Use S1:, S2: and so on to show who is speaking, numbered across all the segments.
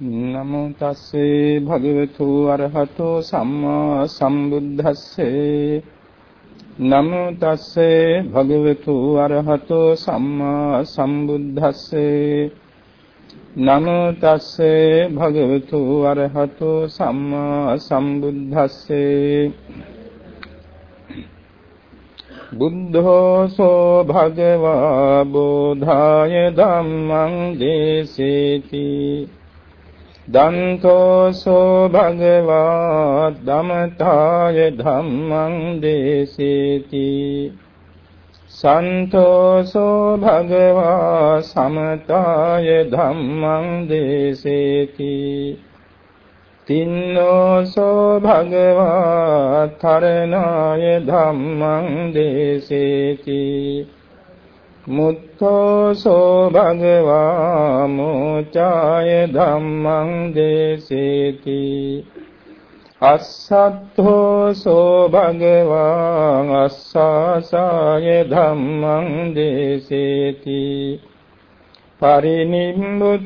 S1: නමෝ තස්සේ භගවතු අරහතෝ සම්මා සම්බුද්දස්සේ. නමෝ තස්සේ භගවතු අරහතෝ සම්මා සම්බුද්දස්සේ. නමෝ තස්සේ භගවතු අරහතෝ සම්මා සම්බුද්දස්සේ. බුද්ධෝ සෝ භගවා බෝධාය ධම්මං දේසේති. දන්තෝසෝ භගවා ධමතාය ධම්මං දේසේති. සන්තෝසෝ භගවා සමතාය ධම්මං දේසේති. තින්නෝසෝ භගවා තරණාය ධම්මං දේසේති. මුත්තෝසෝ භගවා මෝචාය ධම්මං දේසේති. අස්සත්තෝසෝ භගවා අස්සාසාය ධම්මං දේසේති. පරිනිම්බුතෝසෝ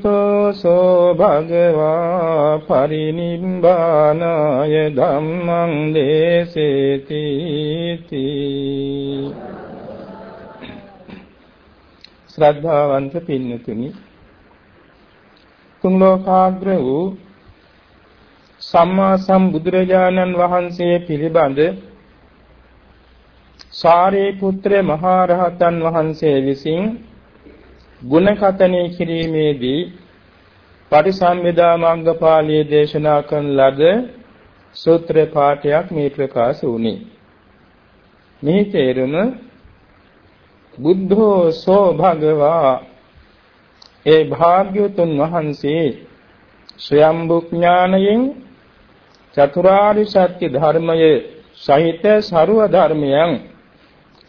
S1: භගවා පරිනිම්බානාය ධම්මං දේසේති. ශ්‍රද්ධාවන්ත පින්නතුනි තුන් ලෝකාග්‍ර වූ සම්මා සම්බුදුරජාණන් වහන්සේ පිළිබඳ සාරිපුත්‍ර මහා රහතන් වහන්සේ විසින් ගුණ කතනය කිරීමේදී පටිසම්භිදා මග්ගපාළියේ දේශනා කරන ලද සූත්‍ර පාඨයක් මේ ප්‍රකාශ වුණේ. මේ තේරුම බුද්ධෝ සෝ භගවා. ඒ භාග්‍යතුන් වහන්සේ ස්වයම්බු ඥානයෙන් චතුරාර්ය සත්‍ය ධර්මයේ සහිත ਸਰව ධර්මයන්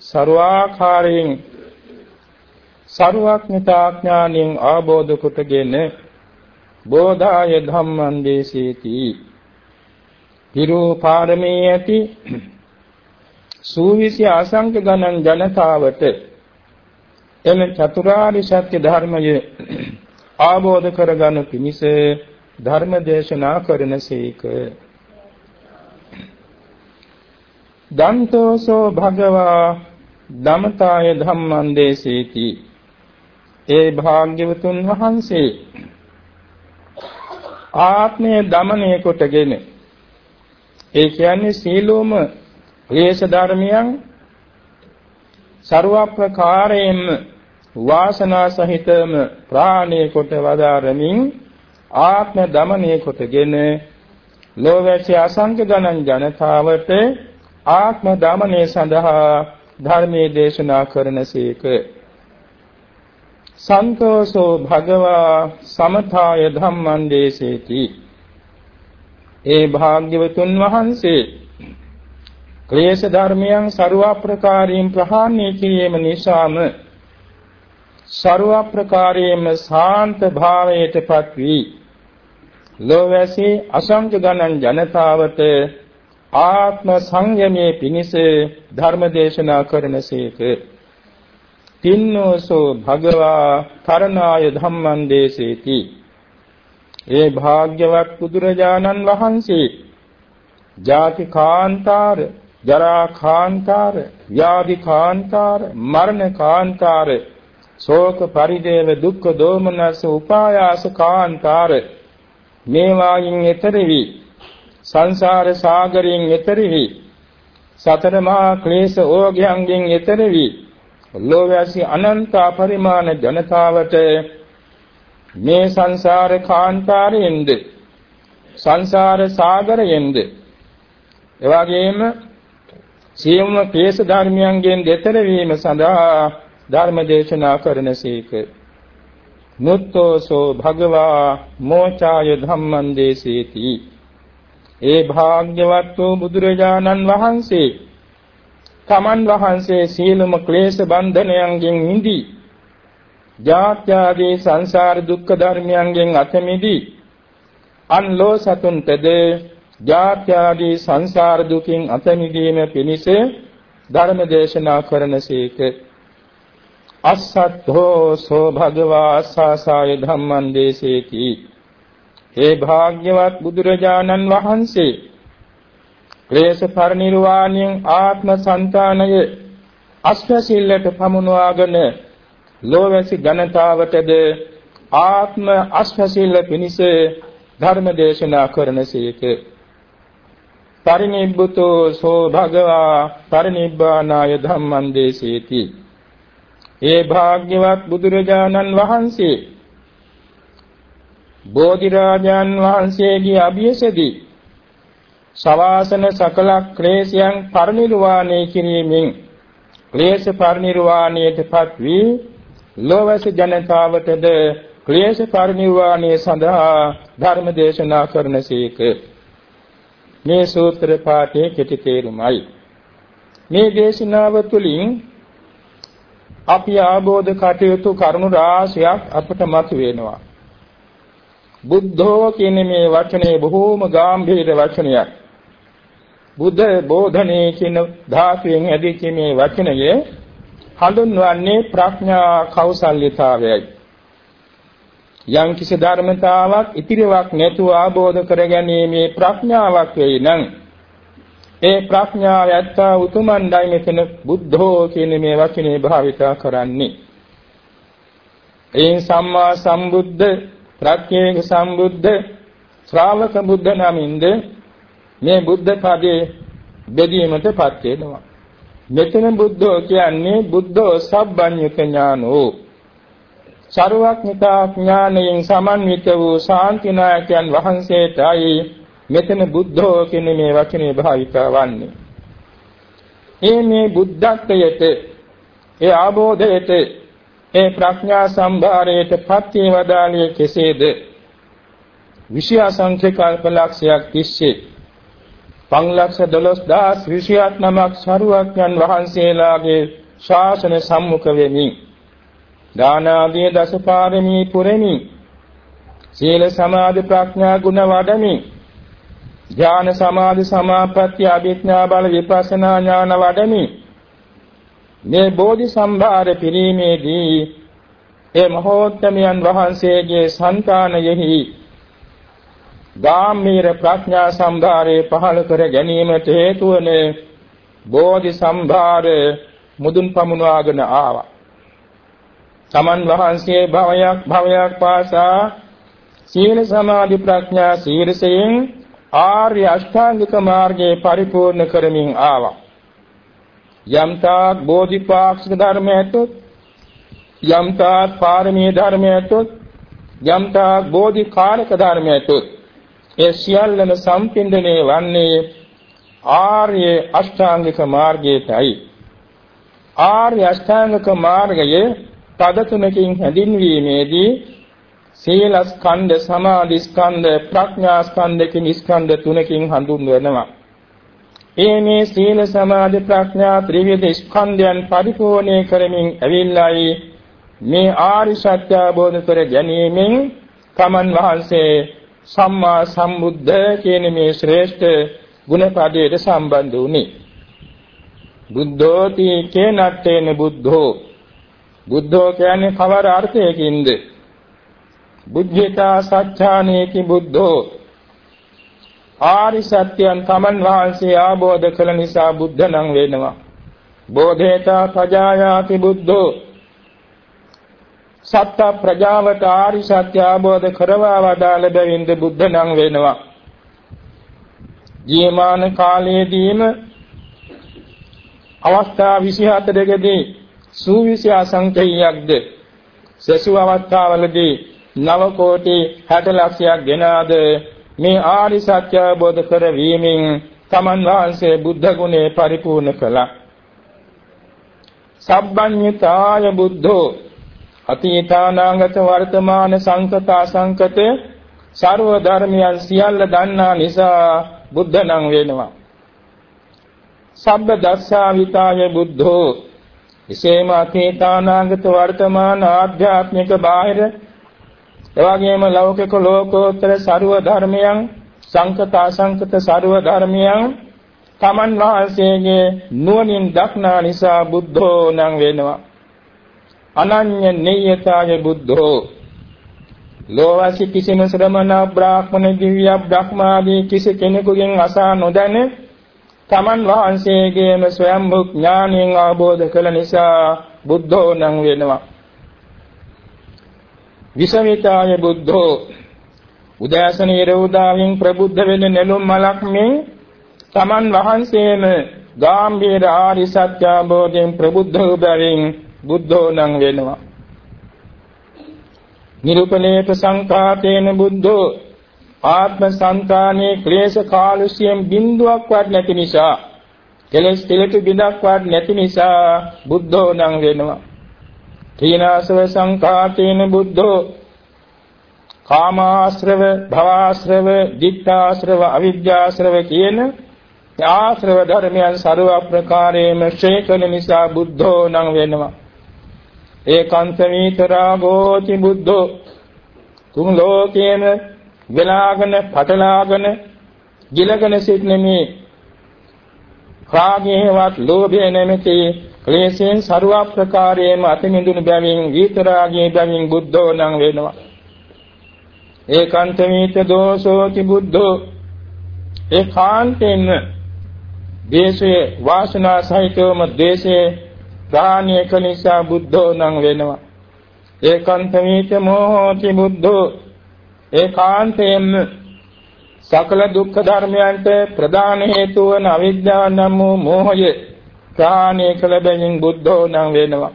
S1: ਸਰවාකාරයෙන් ਸਰවඥතා ඥානයෙන් ආબોධ කොටගෙන බෝධාය ධම්මං දේසීති. පිරෝ පාරමේ ඇති සූවිසි අසංක ගණන් ජනතාවට එම චතුරාර්ය සත්‍ය ධර්මය ආબોධ කරගනු පිණිස ධර්ම දේශනා කරනසේක දන්තෝසෝ භගවා දමතාය ධම්මං දේසේති. ඒ භාග්‍යවතුන් වහන්සේ ආත්මය දමනය කොටගෙන ඒ කියන්නේ සීලෝම ක්ලේශ ධර්මයන් ਸਰව ප්‍රකාරයෙන්ම වාසනා සහිතම ප්‍රාණේ කොට වදාරමින් ආත්ම දමනය කොටගෙන ලෝවැසි අසංඛ ගණන් ජනතාවට ආත්ම දමනය සඳහා ධර්මයේ දේශනා කරනසේක සන්තෝෂෝ භගවා සමථාය ධම්මං දේසේති. ඒ භාග්‍යවතුන් වහන්සේ ක්ලේශ ධර්මයන් ਸਰවාප්‍රකාරයෙන් ප්‍රහාණය කිරීම නිසාම ਸਰවාප්‍රකාරයෙන්ම සාන්ත භාවයටපත් වී ලෝවැසි අසංජ ගණන් ජනතාවට ආත්ම සංයමයේ පිණිස ධර්ම දේශනා කරනසේක තින්නෝසෝ භගවා කරණාය ධම්මං දේසේති. ඒ භාග්‍යවත් බුදුරජාණන් වහන්සේ ජාති කාන්තාර ජරා කාන්තාර, ව්‍යාධි කාන්තාර, මරණ කාන්තාර, ශෝක පරිදේව දුක්ඛ දෝමනස උපායාස කාන්තාර. මේවායින් එතරෙවි සංසාර සාගරයෙන් එතරෙවි සතර මහා ක්ලේශ ඕගයන්ගෙන් එතරෙවි ලෝවැසි අනන්ත පරිමාණ ජනතාවට මේ සංසාර කාන්තාරයෙන්ද සංසාර සාගරයෙන්ද එවාගෙම සියුම්ම ක්ලේශ ධර්මයන්ගෙන් දෙතර වීම සඳහා ධර්ම දේශනා කරනසේක. මුත්තෝසෝ භගවා මෝචාය ධම්මං දේසේති. ඒ භාග්‍යවත් වූ බුදුරජාණන් වහන්සේ තමන් වහන්සේ සීලම ක්ලේශ බන්ධනයන්ගෙන් නිදී ජාත්‍යාදී සංසාර දුක්ඛ ධර්මයන්ගෙන් අත මිදී අන් ලෝ සතුන්ටද ජාත්‍යාදී සංසාර දුකින් අත මිදීම පිණිස ධර්ම දේශනා කරනසේක අස්සද්ධෝ සෝ භගවා අස්සාසාය ධම්මං දේසේති. ඒ භාග්‍යවත් බුදුරජාණන් වහන්සේ ක්ලේශ පරිනිර්වාණයෙන් ආත්ම సంతානය අස්වැසිල්ලට පමුණවාගෙන ලෝවැසි ජනතාවටද ආත්ම අස්වැසිල්ල පිණිස ධර්ම දේශනා කරනසේක පරිනිබ්බුතෝ සෝ භගවා පරිනිබ්බානාය ධම්මං දේශේති ඒ භාග්‍යවත් බුදුරජාණන් වහන්සේ බෝධිරාජාන් වහන්සේගේ අභියසදී සවාසන සකල ක්ලේශයන් පරිනිර්වාණය කිරීමෙන් ක්ලේශ පරිනිර්වාණයටපත් වී ලෝවැස ජනතාවටද ක්ලේශ පරිනිර්වාණය සඳහා ධර්ම දේශනා කරනසේක මේ සූත්‍ර පාඨයේ කෙටි තේරුමයි. මේ දේශනාව තුළින් අපි ආબોධ කටයුතු කරුණු රාශියක් අපට මතුවෙනවා. බුද්ධෝ කියන මේ වචනේ බොහෝම ගැඹීර වචනයක්. බුද්ධ බෝධනේ කියන ධාතුවෙන් ඇදිච්ච මේ වචනය හඳුන්වන්නේ ප්‍රඥා කෞසල්‍යතාවයයි. යම් කිසි ධර්මතාවක් ඉතිරිවක් නැතුව ආબોධ කරගැනීමේ ප්‍රඥාවක් වෙයි නම් ඒ ප්‍රඥාව ඇත්තා උතුමන්ඩයි මෙතන බුද්ධෝ කියන මේ වචනේ භාවිතා කරන්නේ. ඒ සම්මා සම්බුද්ධ, ප්‍රඥේක සම්බුද්ධ, ශ්‍රාවක බුද්ධ නමින්ද මේ බුද්ධ පදේ බෙදීමටපත් වෙනවා. මෙතන බුද්ධෝ කියන්නේ බුද්ධෝ සබ්බඤ්ඤක ඥානෝ සරුවක්ඥතා ඥානයෙන් සමන්විත වූ ශාන්තිනායකයන් වහන්සේටයි මෙතන බුද්ධෝ කියන මේ වචනේ භාවිත වන්නේ. ඒ මේ බුද්ධත්වයට ඒ ආબોධයට ඒ ප්‍රඥා සම්භාරයට පත්‍ය වදාළිය කෙසේද? විෂය සංඛ්‍ය කල්පලක්ෂයක් තිස්සේ පන්ලක්ෂ 12000 නමක් සරුවක්ඥන් වහන්සේලාගේ ශාසන සම්මුඛ වෙමින් දාන ආදී දසපාරමී පුරමින් සීල සමාධි ප්‍රඥා ගුණ වඩමින් ඥාන සමාධි සමාපatti අභිඥා බල විපස්සනා ඥාන වඩමි. මේ බෝධි සම්භාර පිරීමේදී ඒ මහෝත්තමයන් වහන්සේගේ సంతානයෙහි ගාම්මීර ප්‍රඥා සම්භාරේ පහළ කර ගැනීමට හේතු වන බෝධි සම්භාර මුදුන් පමුණවාගෙන ආවා. සමන් වහන්සේ භවයක් භවයක් පාසා සීල සමාධි ප්‍රඥා සීරසයෙන් ආර්ය අෂ්ටාංගික මාර්ගයේ පරිපූර්ණ කරමින් ආවා. යම්තාක් බෝධිපාක්ෂික ධර්මයටත් යම්තාක් පාරමී ධර්මයටත් යම්තාක් බෝධිකාරක ධර්මයටත් ඒ සියල්ලම සම්පින්දනේ වන්නේ ආර්ය අෂ්ටාංගික මාර්ගයටයි. ආර්ය අෂ්ටාංගික මාර්ගයේ පද තුනකින් හැඳින්වීමේදී සීල ස්කන්ධ සමාධි ස්කන්ධ ප්‍රඥා ස්කන්ධ කියන ස්කන්ධ තුනකින් හඳුන්වනවා. ඒ මේ සීල සමාධි ප්‍රඥා ත්‍රිවිධ ස්කන්ධයන් පරිපූර්ණේ කරමින් ඇවිල්ලායි මේ ආරි සත්‍ය අවබෝධ කර ගැනීමෙන් තමන් වහන්සේ සම්මා සම්බුද්ධ කියන මේ ශ්‍රේෂ්ඨ ගුණපදයට සම්බන්ධ වුණේ. බුද්ධෝති කේනත්තේන බුද්ධෝ බුද්ධෝ කියන්නේ කවර අර්ථයකින්ද? බුද්ධිතා සත්‍යානේති බුද්ධෝ. ආරි සත්‍යයන් තමන් වහන්සේ ආબોධ කළ නිසා බුද්ධ නම් වෙනවා. බෝධේතා ප්‍රජායාති බුද්ධෝ. සත්‍ය ප්‍රජාවට ආරි සත්‍ය ආબોධ කරවා වදාළ බැවින්ද බුද්ධ නම් වෙනවා. ජීවමාන කාලයේදීම අවස්ථා 24කදී සූවිසි අසංඛ්‍යයක්ද සසු අවස්ථාවලදී නව කෝටි 60 ලක්ෂයක් ගෙනාද මේ ආරි සත්‍ය අවබෝධ කරවීමෙන් තමන් වහන්සේ බුද්ධ ගුණේ පරිපූර්ණ කළා. සබ්බඤ්ඤතාය බුද්ධෝ අතීතානාගත වර්තමාන සංකත අසංකත ਸਰව ධර්මයන් සියල්ල දන්නා නිසා බුද්ධ නම් වෙනවා. සබ්බ දස්සාවිතාය බුද්ධෝ එසේම අතීතානාගත වර්තමාන ආධ්‍යාත්මික බාහිර එවාගේම ලෞකික ලෝකෝත්තර ਸਰව ධර්මයන් සංකත අසංකත ਸਰව ධර්මයන් තමන් වහන්සේගේ නුවණින් දක්නා නිසා බුද්ධෝ නම් වෙනවා. අනඤ්‍ය නියතාය බුද්ධෝ. ලෝවාසි කිසිම ශ්‍රමණ බ්‍රාහ්මණ දිව්‍ය බ්‍රහ්මාදී කිසි කෙනෙකුගෙන් අසා නොදැනේ තමන් වහන්සේගේම ස්වයම්භු ඥාණයෙන් අවබෝධ කළ නිසා බුද්ධෝ නම් වෙනවා. විසවිතාය බුද්ධෝ. උදෑසන ඉරෝදාවෙන් ප්‍රබුද්ධ වෙන නෙළුම් මලක් මේ තමන් වහන්සේම ගාම්භීර ආරි සත්‍ය අවබෝධයෙන් ප්‍රබුද්ධ වූ බැවින් බුද්ධෝ නම් වෙනවා. නිරුපලේප සංඛාතේන බුද්ධෝ. ආත්ම සංතානයේ ක්ලේශ කාලුසියෙන් බිඳුවක්වත් නැති නිසා කෙලස් තිලට බිඳක්වත් නැති නිසා බුද්ධෝ නම් වෙනවා. තීනාසව සංඛාතේන බුද්ධෝ කාමාශ්‍රව භවආශ්‍රව ditthාශ්‍රව අවිද්‍යාශ්‍රව කියන ආශ්‍රව ධර්මයන් ਸਰව ප්‍රකාරයෙන්ම ක්ෂය කළ නිසා බුද්ධෝ නම් වෙනවා. ඒකාන්ත විතරාගෝති බුද්ධෝ. තුන් ලෝකේම වෙලාගෙන පටලාගෙන ගිලගෙන සිටින මේ රාගයේවත් ලෝභය නැමැති ක්ලේශයෙන් ਸਰව ප්‍රකාරයෙන්ම අතමිඳුණු බැවින් විතරාගයේ බැවින් බුද්ධෝ නම් වෙනවා. ඒකාන්ත විත දෝසෝති බුද්ධෝ. ඒකාන්තෙන් දේශයේ වාසනා සහිතවම දේශයේ ප්‍රාණ්‍ය කනිසා බුද්ධෝ නම් වෙනවා. ඒකාන්ත විත මොහෝති බුද්ධෝ. ඒකාන්තයෙන්ම සකල දුක්ඛ ධර්මයන්ට ප්‍රධාන හේතු වන අවිද්‍යාව නම් වූ මෝහය ප්‍රාණය කළ බැවින් බුද්ධෝ නම් වෙනවා.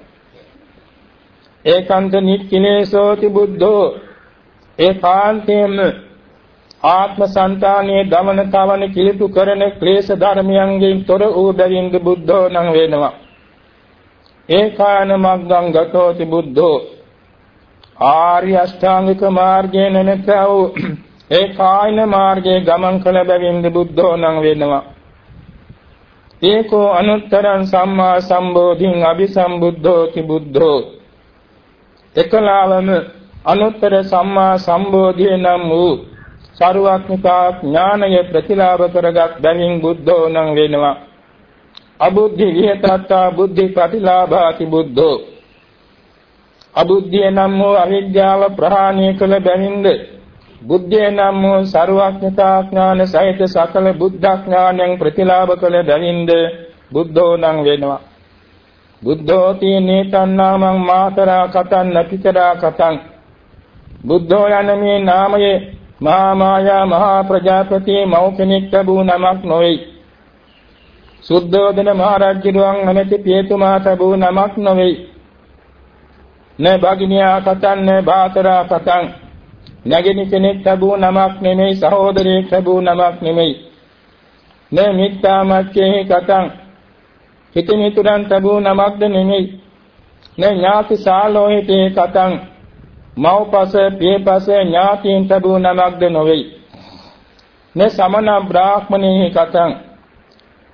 S1: ඒකාන්ත නික්ඛිනේසෝති බුද්ධෝ. ඒකාන්තයෙන්ම ආත්ම සංතානයේ දමන තවන කිලිපු කරන ක්ලේශ ධර්මයන්ගෙන් තොර වූ බැවින් බුද්ධෝ නම් වෙනවා. ඒකාන මග්ගං ගතෝති බුද්ධෝ. ආර්ය අෂ්ටාංගික මාර්ගයේ නැනතා වූ ඒ කායන මාර්ගයේ ගමන් කළ බැවින් බුද්ධෝ නම් වෙනවා. ඒකෝ අනුත්තරං සම්මා සම්බෝධින් අபிසම්බුද්ධෝ කි බුද්ධෝ. එකලාවම අනුත්තර සම්මා සම්බෝධිය නම් වූ සරුවක්නිකා ඥානය ප්‍රතිලාභ කරගත් බැවින් බුද්ධෝ නම් වෙනවා. අබුද්ධි විහෙතත්තා බුද්ධි ප්‍රතිලාභාති බුද්ධෝ. අබුද්ධිය නම් වූ අවිද්‍යාව ප්‍රහාණය කළ බැවින්ද බුද්ධිය නම් වූ සරුවක්නිකා ඥාන සහිත සකල බුද්ධ ඥානයෙන් ප්‍රතිලාභ කළ බැවින්ද බුද්ධෝ නම් වෙනවා බුද්ධෝ තීනේ තන්නාමං මාතරා කතං නපිතරා කතං බුද්ධෝ යන මේ නාමයේ මහා මායා මහා ප්‍රජාපති මව් කෙනෙක් ලැබූ නමක් නොවේ. සුද්ධෝදන මහ රජුන් නැමැති පියතුමා ලැබූ නමක් නොවේ. න භගිනියා කතන් න බාතරා කතන් නැගිනි කෙනෙක් ලැබූ නමක් නෙමෙයි සහෝදරයෙක් ලැබූ නමක් නෙමෙයි. න මිත්තා මච්චේ කතන් හිතමිතුරන් ලැබූ නමක්ද නෙමෙයි. න ඥාති සාලෝහිතේ කතන් මව්පස පියපස ඥාතීන් ලැබූ නමක්ද නොවේ. මේ සමන බ්‍රාහ්මණෙහි කතං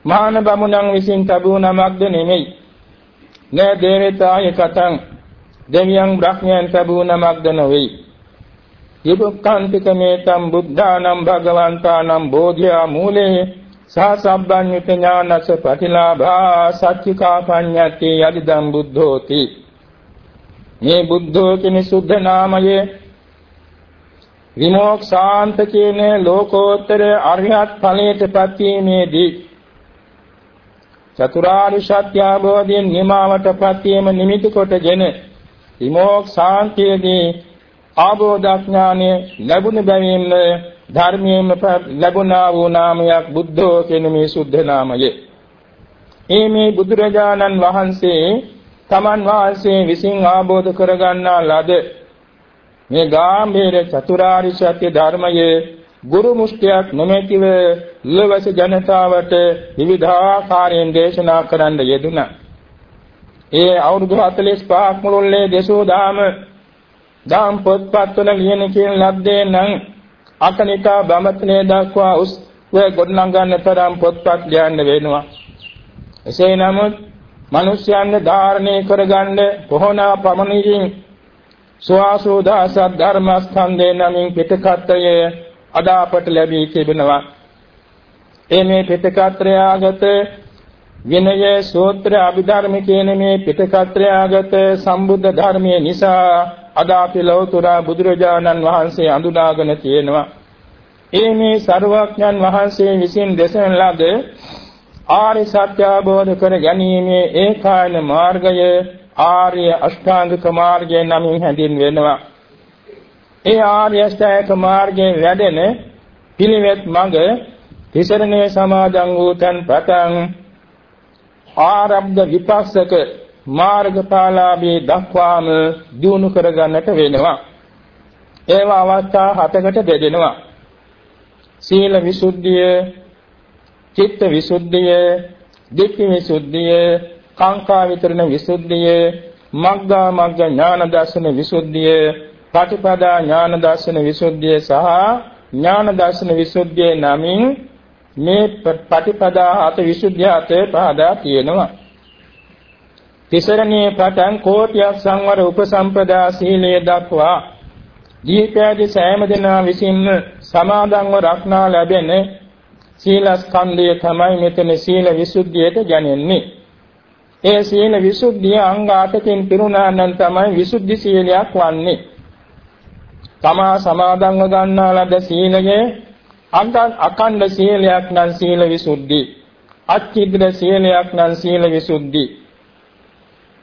S1: මහාන බමුණන් විසින් ලැබූ නමක්ද නෙමෙයි. නේ දේවතාය කතං දෙවියන් බ්‍රහ්මයන් ලැබූ නමක්ද නොවේ. යුක්ඛාන්තික මේතම් බුද්ධානම් භගවන්තානම් බෝධියා මූලේ සාසබ්බඤ්ඤුත ඥානස ප්‍රතිලාභා සච්චිකා පඤ්ඤති යදිදම් බුද්ධෝති මේ බුද්ධෝ කියන සුද්ධ නාමය විමෝක්ෂාන්ත කියන ලෝකෝත්තර අරිහත් ඵලයට පත්වීමේදී චතුරාර්ය සත්‍ය අවබෝධයෙන් නිමාවට පත්වීම නිමිති කොටගෙන විමෝක්ෂාන්තයේදී ආબોධඥානය ලැබුණ බැවින් ධර්මයෙන් ලැබුණා වූ නාමයක් බුද්ධෝ කියන මේ සුද්ධ නාමය. මේ මේ බුදුරජාණන් වහන්සේ තමන් වහන්සේ විසින් ආબોධ කරගන්නා ලද මේ ගාම්භීර චතුරාර්ය සත්‍ය ධර්මයේ ගුරු මුස්තියක් නොමැතිව ලවස ජනතාවට විවිධාකාරයෙන් දේශනා කරන්න යෙදුණා. ඒ අවුරුදු 45ක් මුළුල්ලේ දේශෝ දාම දාම් පොත්පත්වල ලියන කියන ලද්දේ නම් අකනිකා බමත්නේ දක්වා උස් වේ ගොඩනගන්න තරම් පොත්පත් ලියන්න වෙනවා. එසේ නමුත් මිනිස්යන්ව ධාරණය කරගන්න කොහොනා පමණකින් සුවාසෝදාස ධර්මස්කන්ධේ නමින් පිටකත්‍රය අදාපට ලැබී තිබෙනවා. ඒ මේ පිටකත්‍රයාගත විනය සූත්‍ර අභිධර්ම කියන මේ පිටකත්‍රයාගත සම්බුද්ධ ධර්මයේ නිසා අද අපි ලෞතුරා බුදුරජාණන් වහන්සේ අඳුනාගෙන තියෙනවා. ඒ මේ සරුවඥන් වහන්සේ විසින් දේශන ලද ආර්ය සත්‍ය අවබෝධ කර ගැනීමේ ඒකායන මාර්ගය ආර්ය අෂ්ටාංගික මාර්ගය නමින් හැඳින්වෙනවා. ඒ ආර්ය අෂ්ටාංගික මාර්ගයේ වැඩෙන පිළිවෙත් මඟ තිසරණේ සමාදන් වූ තන් පතන් ආරබ්ධ විපස්සක මාර්ගඵලාභී දක්වාම දිනු කරගන්නට වෙනවා. ඒවා අවස්ථා හතකට බෙදෙනවා. සීල විසුද්ධිය, චිත්ත විසුද්ධිය, ධිට්ඨි විසුද්ධිය, කාංකා විතරණ විසුද්ධිය, මග්ගා මග්ග ඥාන දර්ශන විසුද්ධිය, පටිපදා ඥාන දර්ශන විසුද්ධිය සහ ඥාන දර්ශන විසුද්ධිය නමින් මේ පටිපදා හත විසුද්ධිය අතේ පහදා තියෙනවා. තිසරණේ පටන් කෝටියක් සංවර උපසම්පදා සීලය දක්වා දීපෑදී සෑම දෙනා විසින්ම සමාදන්ව රක්නා ලැබෙන සීලස්කන්ධය තමයි මෙතන සීල විසුද්ධියට ගැනෙන්නේ. ඒ සීල විසුද්ධිය අංග 8කින් පිරුණා නම් තමයි විසුද්ධි සීලයක් වන්නේ. තමා සමාදන්ව ගන්නා ලද සීලයේ අඛණ්ඩ සීලයක් නම් සීල විසුද්ධි. අච්චිද්ද සීලයක් නම් සීල විසුද්ධි.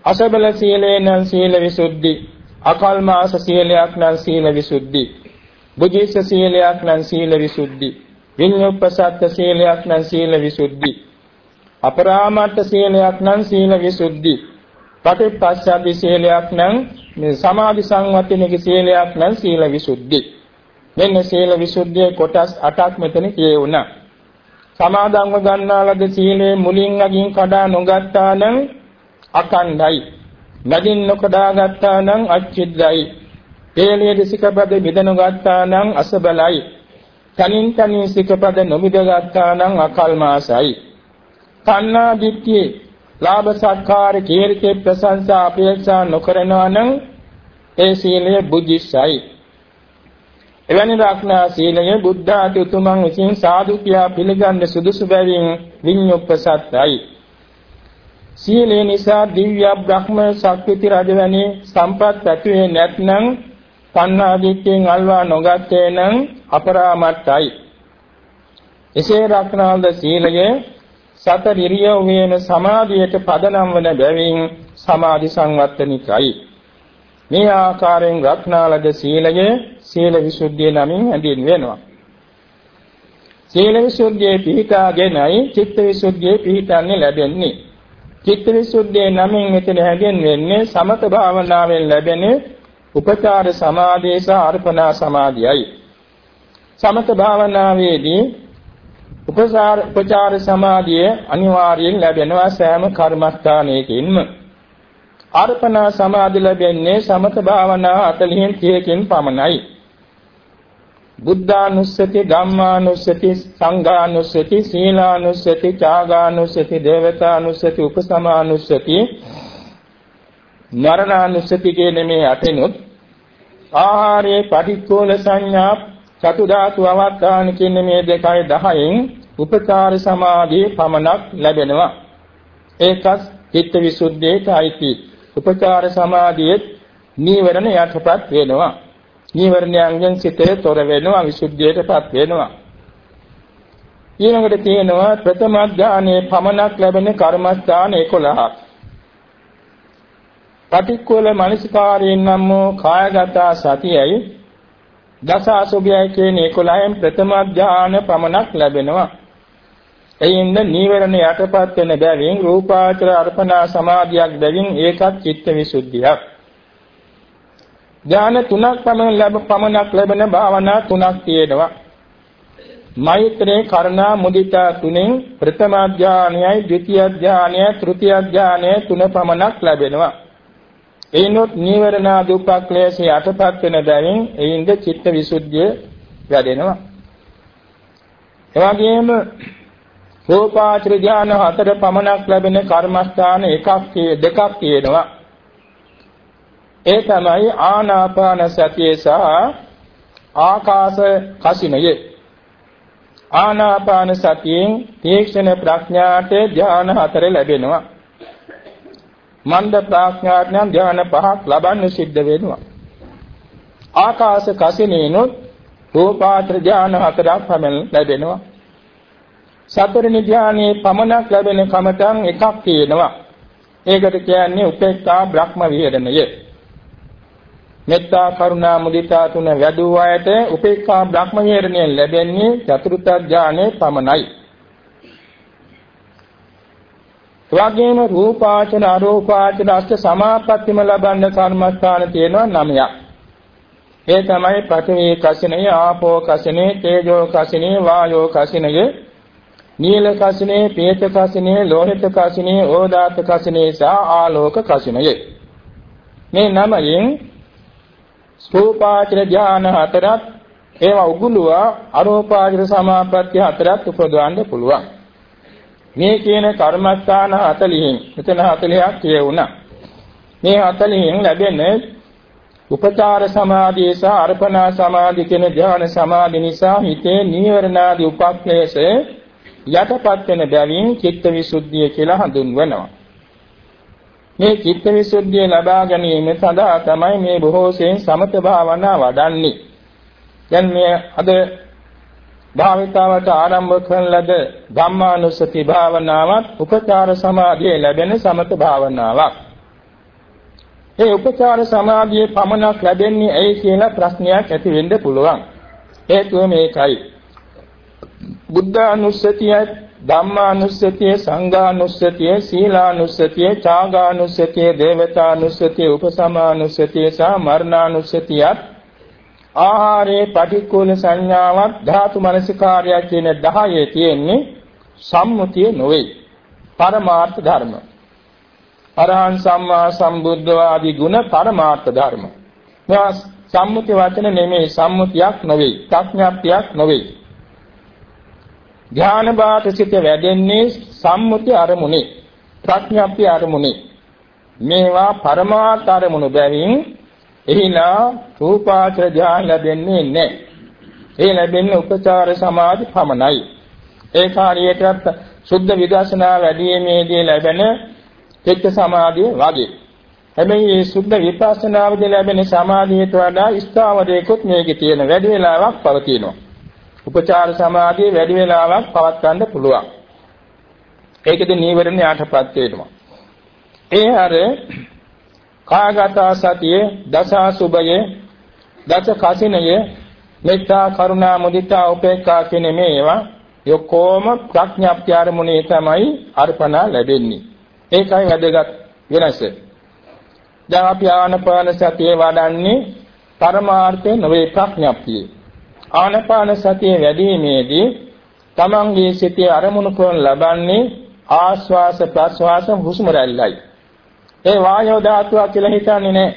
S1: අසබල සීලේ නම් සීල විසුද්ධි. අකල්මාස සීලයක් නම් සීල විසුද්ධි. බුද්ධිස සීලයක් නම් සීල විසුද්ධි. විඤ්ඤුප්පසත්ත සීලයක් නම් සීල විසුද්ධි. අපරාමත්ත සීලයක් නම් සීල විසුද්ධි. පටිපස්සද්ධි සීලයක් නම් මේ සමාධි සංවත්තිනක සීලයක් නම් සීල විසුද්ධි. මෙන්න සීල විසුද්ධියේ කොටස් 8ක් මෙතන කියවුණා. සමාදන්ව ගන්නා ලද සීලේ මුලින් අගින් කඩා නොගත්තා නම් අකණ්ඩයි. මැදින් නොකඩා ගත්තා නම් අච්චිද්දයි. තේලිය සිකපද මිදනු ගත්තා නම් අසබලයි. තනින් තනින් සිකපද නොමිද ගත්තා නම් අකල්මාසයි. තණ්හා දිට්ඨියේ ලාභ සත්කාර කීර්ති ප්‍රශංසා අපේක්ෂා නොකරනවා නම් ඒ සීලය බුද්ධිසයි. එවැනි රක්නා සීලය බුද්ධ ආදී උතුමන් විසින් සාදු කියා පිළිගන්න සුදුසු බැවින් විඤ්ඤුප්පසත්තයි. සීලේ නිසා දිව්‍ය බ්‍රහ්ම ශක්තිති රජවැනි සම්පත් ඇතුවේ නැත්නම් තණ්හා දිට්ඨියෙන් අල්වා නොගත්තේ නම් අපරාමත්තයි. එසේ රක්නාද සීලය සතර ඉරියව්වේම සමාධියට පදනම් වන බැවින් සමාධි සංවත්තනිකයි. මේ ආකාරයෙන් රක්නාලද සීලය සීල විසුද්ධිය නමින් හැඳින්වෙනවා. සීල විසුද්ධියේ පිහිටාගෙනයි චිත්ත විසුද්ධියේ පිහිටන්නේ ලැබෙන්නේ. චිත්ත විසුද්ධියේ නමින් මෙතන හැඳින්වෙන්නේ සමත භාවනාවෙන් ලැබෙන උපචාර සමාධිය සහ අර්පණා සමාධියයි. සමත භාවනාවේදී උපචාර උපචාර සමාධිය අනිවාර්යෙන් ලැබෙනවා සෑම කර්මස්ථානයකින්ම. අර්පණා සමාධි ලැබෙන්නේ සමත භාවනා 40න් 30කින් පමණයි. බුද්ධානුස්සති ධම්මානුස්සති සංඝානුස්සති සීලානුස්සති ත්‍යාගානුස්සති දේවතානුස්සති උපසමානුස්සති මරණානුස්සති කියන මේ අටෙනුත් ආහාරයේ පටික්කුල සංඥා චතු ධාතු අවස්ථාන කියන මේ දෙකයි 10න් උපචාර සමාධිය පමණක් ලැබෙනවා ඒකත් චිත්ත විසුද්ධියට අයිති උපචාර සමාධියේ නීවරණ යටපත් වෙනවා. නීවරණයන්ගෙන් සිතේ තොර වෙනවා විසුද්ධියටපත් වෙනවා. ඊළඟට තියෙනවා ප්‍රථම ඥානයේ පමණක් ලැබෙන කර්මස්ථාන 11ක් පටික්කුල මනසිකාරයෙන් නම් වූ කායගත සතියයි දස අසුභයයි කියන 11න් ප්‍රථම ඥාන පමණක් ලැබෙනවා. එයින්ද නීවරණ යටපත් වෙන බැවින් රූපාචර අර්පණා සමාධියක් බැවින් ඒකත් චිත්ත විසුද්ධියක් ඥාන තුනක් පමණ ලැබ පමණක් ලැබෙන භාවනා තුනක් තියෙනවා. මෛත්‍රී කරුණා මුදිතා තුනෙන් ප්‍රථම ඥානයයි ද්විතිය ඥානයයි තෘතිය ඥානය තුන පමණක් ලැබෙනවා. එයිනොත් නීවරණ දුක්ඛක්ලේශය යටපත් වෙන බැවින් එයින්ද චිත්ත විසුද්ධිය වැඩෙනවා. එවැගේම රූපාචර ඥාන හතර පමණක් ලැබෙන කර්මස්ථාන එකක් දෙකක් තියෙනවා. ඒ තමයි ආනාපාන සතිය සහ ආකාශ කසිනය. ආනාපාන සතියෙන් තීක්ෂණ ප්‍රඥාට ධ්‍යාන හතර ලැබෙනවා. මන්ද ප්‍රඥාඥාන ධ්‍යාන පහක් ලබන්න සිද්ධ වෙනවා. ආකාශ කසිනේනොත් රූපාත්‍ර ධාන හතරක් පමණ ලැබෙනවා. සතරෙනි ධානයේ පමණක් ලැබෙන කමතන් එකක් තියෙනවා. ඒකට කියන්නේ උපේක්ඛා බ්‍රහ්ම විහරණය. මෙත්තා කරුණා මුදිතා තුන වැඩි අයට උපේක්ඛා බ්‍රහ්ම විහරණය ලැබෙන්නේ චතුර්ථ ඥානේ පමණයි. එවැගේම රූපාචන අරූපාචන අෂ්ට සමාපත්තිම ලබන්න කර්මස්ථාන තියෙනවා නවයක්. ඒ තමයි පඨවි කසිනේ ආපෝ කසිනේ තේජෝ කසිනේ වායෝ කසිනේ නීල කසිනේ පේත කසිනේ ලෝහිත කසිනේ ඕදාත කසිනේ සහ ආලෝක කසිනේ මේ නමයෙන් ස්ථූපාචර ධාන හතරක් ඒවා උගුලුවා අරූපාචර සමාපත්තිය හතරක් උපදවන්න පුළුවන්. මේ කියන කර්මස්ථාන 40න් මෙතන 40ක් කියවුණා. මේ 40න් ලැබෙන උපචාර සමාධිය සහ අර්පණා සමාධි කියන ධ්‍යාන සමාධි නිසා හිතේ නීවරණාදී උපක්ලේශ යටපත් වෙන බැවින් චිත්ත විසුද්ධිය කියලා හඳුන්වනවා. මේ චිත්ත විසුද්ධිය ලබා ගැනීම සඳහා තමයි මේ බොහෝ සෙයින් සමත භාවනා වඩන්නේ. දැන් මේ අද භාවිතාවට ආරම්භ කරන ලද ධම්මානුස්සති භාවනාවත් උපචාර සමාධිය ලැබෙන සමත භාවනාවක්. ඒ උපචාර සමාධියේ පමණක් ලැබෙන්නේ ඇයි කියලා ප්‍රශ්නයක් ඇති වෙන්න පුළුවන්. හේතුව මේකයි. බුද්ධානුස්සතිය, ධම්මානුස්සතිය, සංඝානුස්සතිය, සීලානුස්සතිය, ඡාගානුස්සතිය, දේවතානුස්සතිය, උපසමානුස්සතිය සහ මරණානුස්සතියත් ආහාරයේ පටික්කුල සංඥාවක් ධාතු මනසිකාර්යය කියන 10 තියෙන්නේ සම්මුතිය නොවේ. පරමාර්ථ ධර්ම. අරහං සම්මා සම්බුද්ධ ආදී ගුණ පරමාර්ථ ධර්ම. මේවා සම්මුති වචන නෙමෙයි සම්මුතියක් නොවේ. ප්‍රඥාප්තියක් නොවේ. ධ්‍යාන බාටසිත වැඩෙන්නේ සම්මුති අරමුණේ. ප්‍රඥාප්ති අරමුණේ. මේවා පරමාර්ථ අරමුණු බැවින් එහිලා රූපාචර ධ්‍යාන ලැබෙන්නේ නැහැ. ඒ ලැබෙන්නේ උපචාර සමාධි පමණයි. ඒ කාර්යයට සුද්ධ විදර්ශනා වැඩිීමේදී ලැබෙන චිත්ත සමාධිය වගේ. හැබැයි මේ සුද්ධ විපස්සනාවේදී ලැබෙන සමාධියට වඩා ස්ථාවරයකුත් මේකේ තියෙන වැඩි වෙලාවක් පවතිනවා. උපචාර සමාධිය වැඩි වෙලාවක් පවත්වන්න පුළුවන්. ඒකද නීවරණ යටපත් වෙනවා. ඒ අර කාගත සතිය දසාසුභය දස කසිනය මෙත්තා කරුණා මුදිතා උපේක්ඛා කියන මේවා යොකෝම ප්‍රඥාප්ති ආරමුණේ තමයි අර්පණා ලැබෙන්නේ. ඒකයි වැදගත් වෙනස. දැන් අපි ආනපාන සතිය වඩන්නේ පරමාර්ථය නොවේ ප්‍රඥාප්තිය. ආනපාන සතිය වැඩිීමේදී තමන්ගේ සිතේ අරමුණු කරන ලබන්නේ ආස්වාස ප්‍රස්වාස හුස්ම රැල්ලයි. ඒ වායෝ ධාතුව කියලා හිතන්නේ නැහැ.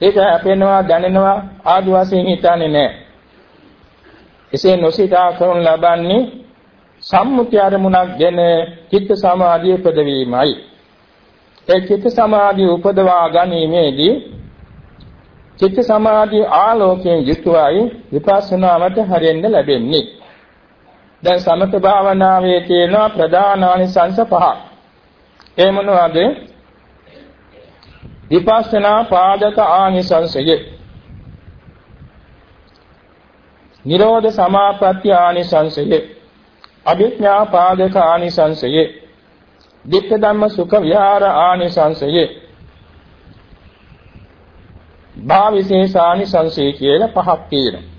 S1: ඒක අපේනවා දැනෙනවා ආදි වශයෙන් හිතන්නේ නැහැ. එසේ නොසිතා කරන ලබන්නේ සම්මුති අරමුණක් ගැන චිත්ත සමාධිය උපදවීමයි. ඒ චිත්ත සමාධිය උපදවා ගැනීමේදී චිත්ත සමාධිය ආලෝකයෙන් යුක්තවයි විපස්සනාවට හරියන්න ලැබෙන්නේ. දැන් සමත භාවනාවේ තියෙන ප්‍රධානානිසංස පහක්. ඒ මොනවද? විපස්සනා පාදක ආනිසංසය. නිරෝධ සමාපatti ආනිසංසය. අභිඥා පාදක ආනිසංසය දිට්ඨ ධම්ම සුඛ විහාර ආනිසංසය භාවිශේෂානිසංසය කියලා පහක් තියෙනවා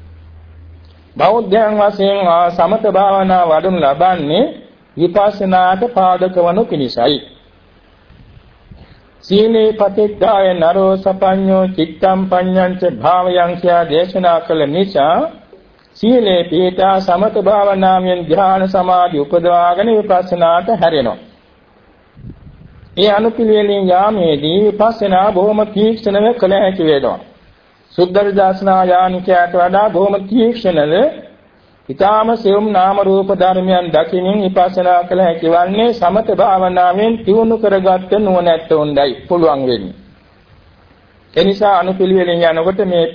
S1: බෞද්ධයන් වශයෙන් සමත භාවනා වඩනු ලබන්නේ විපස්සනාට පාදක වනු පිණිසයි සීලේ පතිද්දාය නරෝ සපඤ්ඤෝ චිත්තම් පඤ්ඤංච භාවයං කියා දේශනා කළ නිසා සීලේ පිහිටා සමත භාවනාවෙන් ධ්‍යාන සමාධි උපදවාගෙන විපස්සනාට හැරෙනවා. ඒ අනුපිළිවෙලින් යාමේදී විපස්සනා බොහොම තීක්ෂණව කළ හැකි වෙනවා. සුද්ධර්දාසනා යානිකයට වඩා බොහොම තීක්ෂණව ඊටාම සියුම් නාම රූප ධර්මයන් දකිනින් විපස්සනා කළ හැකි වන්නේ සමත භාවනාවෙන් තියුණු කරගත්ත නුවණැත්ත උණ්ඩයි පුළුවන් වෙන්නේ. එනිසා අනුපිළිවෙලින් යනකොට මේ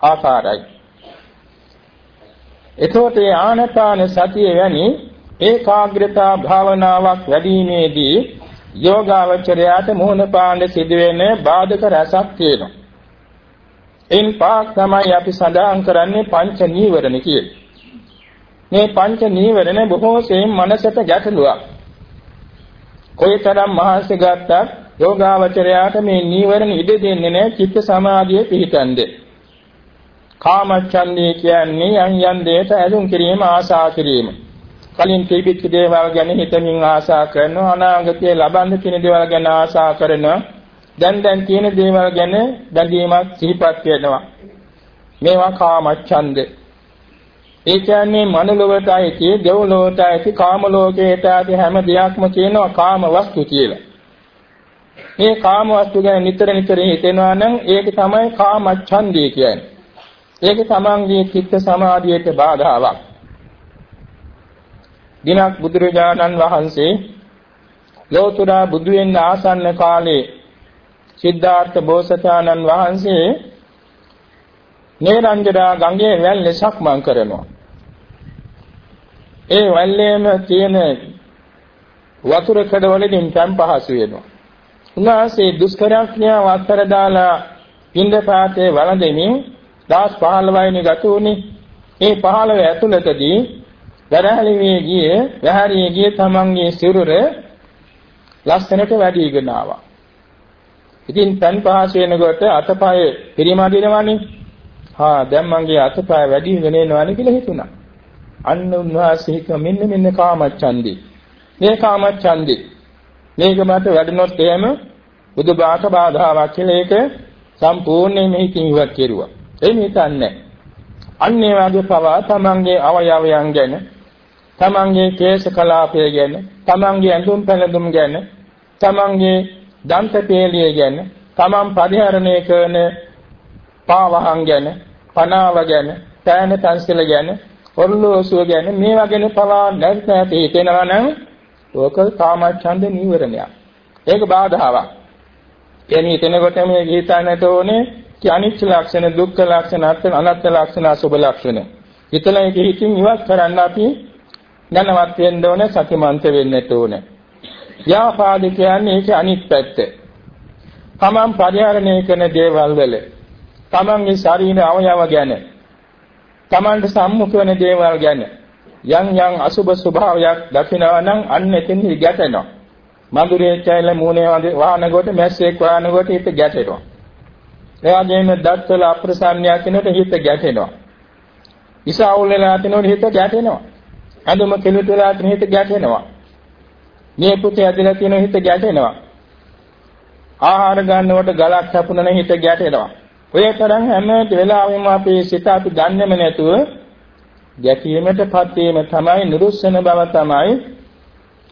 S1: ආකාරයි එතකොට මේ ආනපාන සතිය වැනි ඒකාග්‍රතා භාවනාවක් වැඩිීමේදී යෝගාවචරයට මුහුණ පාන්න සිදුවෙන බාධක රසක් තියෙනවා. එයින් පාක් තමයි අපි සඳහන් කරන්නේ පංච නීවරණ කියලා. මේ පංච නීවරණ බොහෝසෙයින් මනසට ගැටලුවක්. කොයිතරම් මහසි ගත්තත් යෝගාවචරයාට මේ නීවරණ ඉඩ දෙන්නේ නැහැ චිත්ත සමාධිය පිහිටන්නේ. කාමච්ඡන්දේ කියන්නේ යන් යන් දෙයට ඇලුම් කිරීම ආසා කිරීම. කලින් තිබිච්ච දේවල් ගැන හිතමින් ආසා කරනවා. අනාගතයේ ලබන්න තියෙන දේවල් ගැන ආසා කරනවා. දැන් දැන් තියෙන දේවල් ගැන බැඳීමක් සිහිපත් වෙනවා. මේවා කාමච්ඡන්ද. ඒ කියන්නේ මනෝලෝකයට ඇති දෙව්ලෝකයට ඇති කාම ලෝකයට ඇති හැම දෙයක්ම කියනවා කාම වස්තු කියලා. මේ කාම වස්තු ගැන නිතර නිතර හිතෙනවා නම් ඒක තමයි කාමච්ඡන්දය කියන්නේ. ඒක තමන්ගේ චිත්ත සමාධියට බාධාවක්. දිනක් බුදුරජාණන් වහන්සේ ලෝතුරා බුදු වෙන්න ආසන්න කාලේ සිද්ධාර්ථ බෝසතාණන් වහන්සේ නේරංජරා ගඟේ වැල්ලේ සක්මන් කරනවා. ඒ වැල්ලේම තියෙන වතුර කඩවලින් පම් පහසු වෙනවා. උන්වහන්සේ දුෂ්කරඥා වත්තර දාලා පින්දපාතේ වළඳෙමින් දාස් 15 වෙනි ගත වුණේ. ඒ 15 ඇතුළතදී වැරහැලියේ ගියේ වැහැරියේ ගියේ තමන්ගේ සිරුර ලස්සනට වැඩිගෙන ආවා. ඉතින් තන් පහස වෙනකොට අතපය පිරිමදිනවනේ. හා දැන් මගේ අතපය වැඩි වෙන එනවනේ කියලා හිතුණා. අන්න උන්වහන්සේ හිත මෙන්න මෙන්න කාමච්ඡන්දේ. මේ කාමච්ඡන්දේ. මේක මට වැඩනොත් එහෙම බුදු බාට බාධාවක් කියලා ඒක සම්පූර්ණයෙන් මෙහිකින් ඉවත් කෙරුවා. එහෙම හිතන්නේ. අන්න ඒ වගේ පවා තමන්ගේ අවයවයන් ගැන තමන්ගේ කේශ කලාපය ගැන, තමන්ගේ ඇඳුම් පැළඳුම් ගැන, තමන්ගේ දන්ත පේලිය ගැන, තමන් පරිහරණය කරන පාවහන් ගැන, පනාව ගැන, තෑන තන්සිල ගැන, ඔර්ලෝසුව ගැන මේවා ගැන පවා නැත් නැති හිතෙනවා නම් ඕක කාමච්ඡන්ද නීවරණයක්. ඒක බාධාවක්. එනි හිතනකොට මේ හිතන්නට ඕනේ කි අනිච්ච ලක්ෂණ, දුක්ඛ ලක්ෂණ, අනාත්ම ලක්ෂණ, අසුභ ලක්ෂණ. හිතලා ඒක හිතින් ඉවත් කරන්න අපි දැනවත් වෙන්න ඕනේ සතිමන්ත වෙන්නට ඕනේ. ව්‍යාපාද කියන්නේ ඒක අනිත් පැත්ත. තමන් පරිහරණය කරන දේවල් වල තමන්ගේ ශරීර අවයව ගැන තමන්ට සම්මුඛ වෙන දේවල් ගැන යම් යම් අසුබ ස්වභාවයක් දකිනවා නම් අන්න එතෙන්දි ගැටෙනවා. මధుරයේ චෛල මූණේ වාහන කොට මැස්සෙක් වාහන කොට හිත ගැටෙනවා. එයාගේම දත්වල අප්‍රසන්නයක් වෙනකොට හිත ගැටෙනවා. ඉසාවුල් වෙලා තිනකොට හිත ගැටෙනවා. ඇඳුම කෙලෙට වෙලා තියෙන හිත ගැටෙනවා. මේ පුතේ ඇදලා තියෙන හිත ගැටෙනවා. ආහාර ගන්නකොට ගලක් හැපුණන හිත ගැටෙනවා. ඔය තරම් හැම වෙලාවෙම අපේ සිත අපි දන්නේම නැතුව ගැටීමටපත් වීම තමයි නිරුස්සන බව තමයි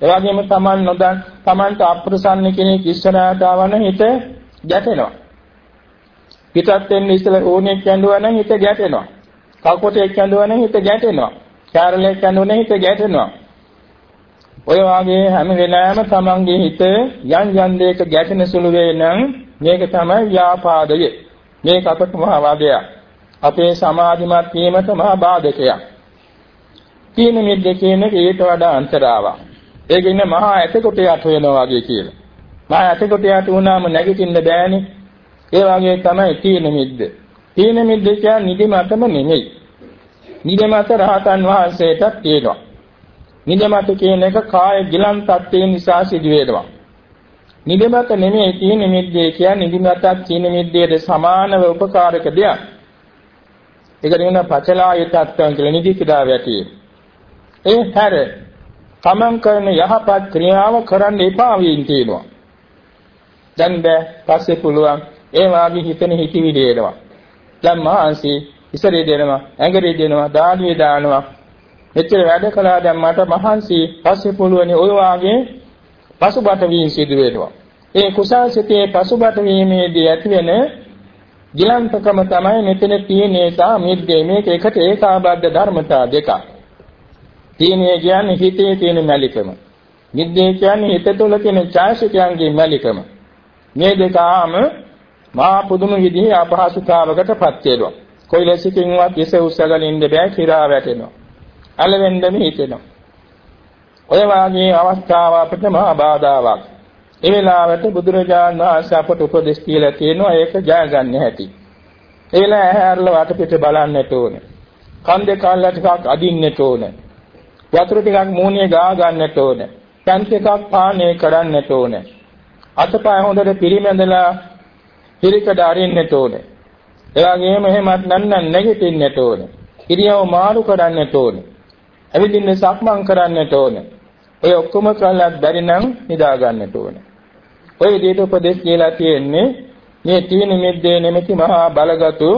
S1: එවැගේම Taman නොදන් Tamanට අප්‍රසන්න කෙනෙක් ඉස්සරහට ආවන හිත ගැටෙනවා. පිටත් වෙන්න ඉස්සෙල්ලා ඕනෙක් ඇඬුවා නම් හිත ගැටෙනවා. කල්පොටෙක් ඇඬුවා නම් හිත ගැටෙනවා. කැරලේ කනුනේ හිත ගැටෙනවා. ඔය වාගේ හැම වෙලාවෙම තමන්ගේ හිත යන් යන් දෙයක ගැටෙන සුළු වෙනනම් මේක තමයි ව්‍යාපාදය. මේක අපට මහා වාදයක්. අපේ සමාධිමත් වීමට මහා බාධකයක්. තීන මිද්ද කියන එක ඊට වඩා අන්තරාවක්. ඒක ඉන්නේ මහා ඇතකොට යට වෙනවා වගේ කියලා. මහා ඇතකොට යට වුණාම නැගිටින්න බෑනේ. ඒ වගේ තමයි තීන මිද්ද. තීන මිද්ද කියන්නේ නිදිමතම නෙමෙයි. නිදමත රහතන් වහන්සේටත් තියෙනවා. නිදමත කියන එක කාය ගිලන් තත්ත්වයෙන් නිසා සිදු වෙනවා. නිදමත නෙමෙයි තීන මිද්දේ කියන්නේ නිදිමතත් තීන මිද්දේට සමානව උපකාරක දෙයක්. ඒක නිවන පචලාය තත්ත්වයන් කියලා නිදිකිරා වැටි. ඒ හැර තමන් කරන යහපත් ක්‍රියාව කරන්න එපා වීම තියෙනවා. දැන් බෑ පස්සේ පුළුවන් ඒ වාගේ හිතෙන හිතවිලි එනවා. දැන් මහන්සි ඉසරේ දෙනවා, ඇඟරේ දෙනවා, දාඩියේ දානවා. මෙච්චර වැඩ කළා දැන් මට මහන්සි පස්සේ පුළුවනි ඔය වාගේ පසුබට වීම සිදු වෙනවා. ඒ කුසල් සිතේ පසුබට වීමේදී ඇතිවෙන ගිලන්තකම තමයි මෙතන තියෙන්නේ තා මිද්දේ මේක එකට ඒකාබද්ධ ධර්මතා දෙකක්. තීනේ කියන්නේ හිතේ තියෙන මැලිකම. මිද්දේ කියන්නේ හිත තුළ තියෙන ඡායසිකයන්ගේ මැලිකම. මේ දෙක ආම මා පුදුම විදිහේ අපහසුතාවකටපත් වෙනවා. කොයි ලෙසකින්වත් ඉස උස්සගෙන ඉන්න බෑ කිරා වැටෙනවා. අලවෙන්නම හිතෙනවා. ඔය වාගේ අවස්ථාව අපිට මහා බාධාවක්. ඒ වෙලාවට බුදුරජාණන් වහන්සේ අපට උපදෙස් කියලා තියෙනවා ඒක ජය ගන්න හැටි. ඒල ඇහැරලා වටපිට බලන්නට ඕනේ. කන් දෙක අල්ලලා ටිකක් අදින්නට ඕනේ. වතුර ටිකක් මූණේ ගා ගන්නට ඕනේ. පෑන් ටිකක් පානය කරන්නට ඕනේ. අතපය හොඳට පිරිමැදලා හිරිකඩ අරින්නට ඕනේ. ඒ වගේම එහෙමත් නැත්නම් නැගිටින්නට ඕනේ. ඉරියව් මාරු කරන්නට ඕනේ. ඇවිදින්න සක්මන් කරන්නට ඕනේ. ඔය ඔක්කොම කළත් බැරි නම් නිදා ගන්නට ඕනේ. ඔය විදිහට උපදෙස් කියලා තියෙන්නේ මේ තීන මිද්දේ නෙමෙති මහා බලගතු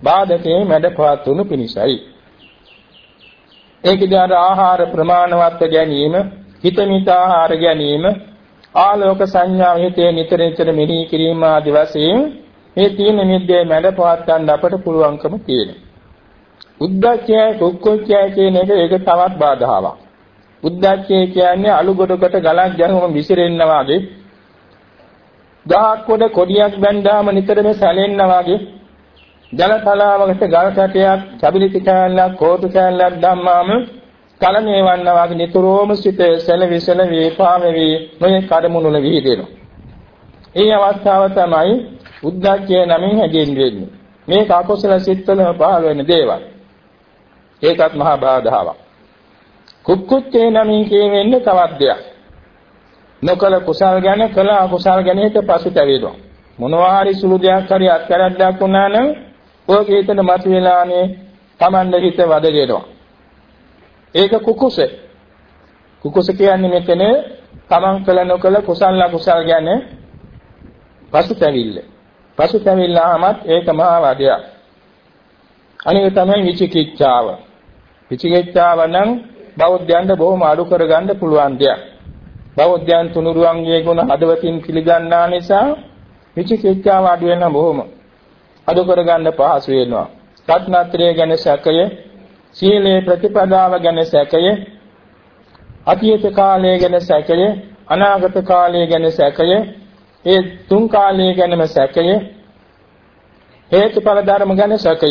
S1: බාධකේ මැඩපත් වුණු පිණිසයි. ඒකදී අර ආහාර ප්‍රමාණවත් ගැනීම, හිතමිත ආහාර ගැනීම, ආලෝක සංඥා හිතේ නිතර නිතර මෙහි කිරීම ආදි වශයෙන් මේ තීන මිද්දේ මැඩපත් ගන්න අපට පුළුවන්කම තියෙනවා. උද්දච්චය කුක්කුච්චය කියන එක ඒක තවත් බාධාවක්. උද්දච්චය කියන්නේ අලු ගොඩකට ගලක් ගැහුවම විසිරෙන්නා වගේ ගහක් උඩ කොඩියක් බැඳාම නිතරම සැලෙන්නා වගේ ජල තලාවකට ගල් කැටයක්, චබිලිති කෑල්ලක්, කෝටු කෑල්ලක් දැම්මාම කලණේ වන්නා වගේ නිතරම සිත සැලවි සැලවි පාවෙවි මේ කඩමුණුල විහිදෙනවා. ඒ අවස්ථාව තමයි උද්දච්චය නමින් හැදෙන්නේ. මේක අකුසල සිත්වල පහළ වෙන දේවල්. ඒකත් මහා බාධාවක්. කුක්කුච්චේ නමින් කියවෙන්නේ තවත් දෙයක්. නොකල කුසල් ගැන කළ අකුසල් ගැන හිත පසුතැවෙනවා. මොනවා හරි සුළු දෙයක් හරි අත්කරද්දක් වුණා නම් ඔය කීතන මතුවලානේ Tamanda හිත වදගෙනවා. ඒක කුකුස. කුකුස කියන්නේ මෙතන තමන් කළ නොකළ කුසල අකුසල් ගැන පසුතැවිල්ල. පසුතැවිල්ලාමත් ඒක මහා වදයක්. අනික තමයි විචිකිච්ඡාව. විචිකිච්ඡාව නම් බෞද්ධයන්ට බොහොම අඩු කරගන්න පුළුවන් දෙයක්. බෞද්ධයන් තුනුරුවන්ගේ ගුණ හදවතින් පිළිගන්නා නිසා විචිකිච්ඡාව අඩු වෙන බොහොම අඩු කරගන්න පහසු වෙනවා. සත්‍යත්‍රය ගැන සැකය, සීලේ ප්‍රතිපදාව ගැන සැකය, අතීත කාලය ගැන සැකය, අනාගත කාලය ගැන සැකය, ඒ තුන් කාලය ගැනම සැකය, හේතුඵල ධර්ම ගැන සැකය.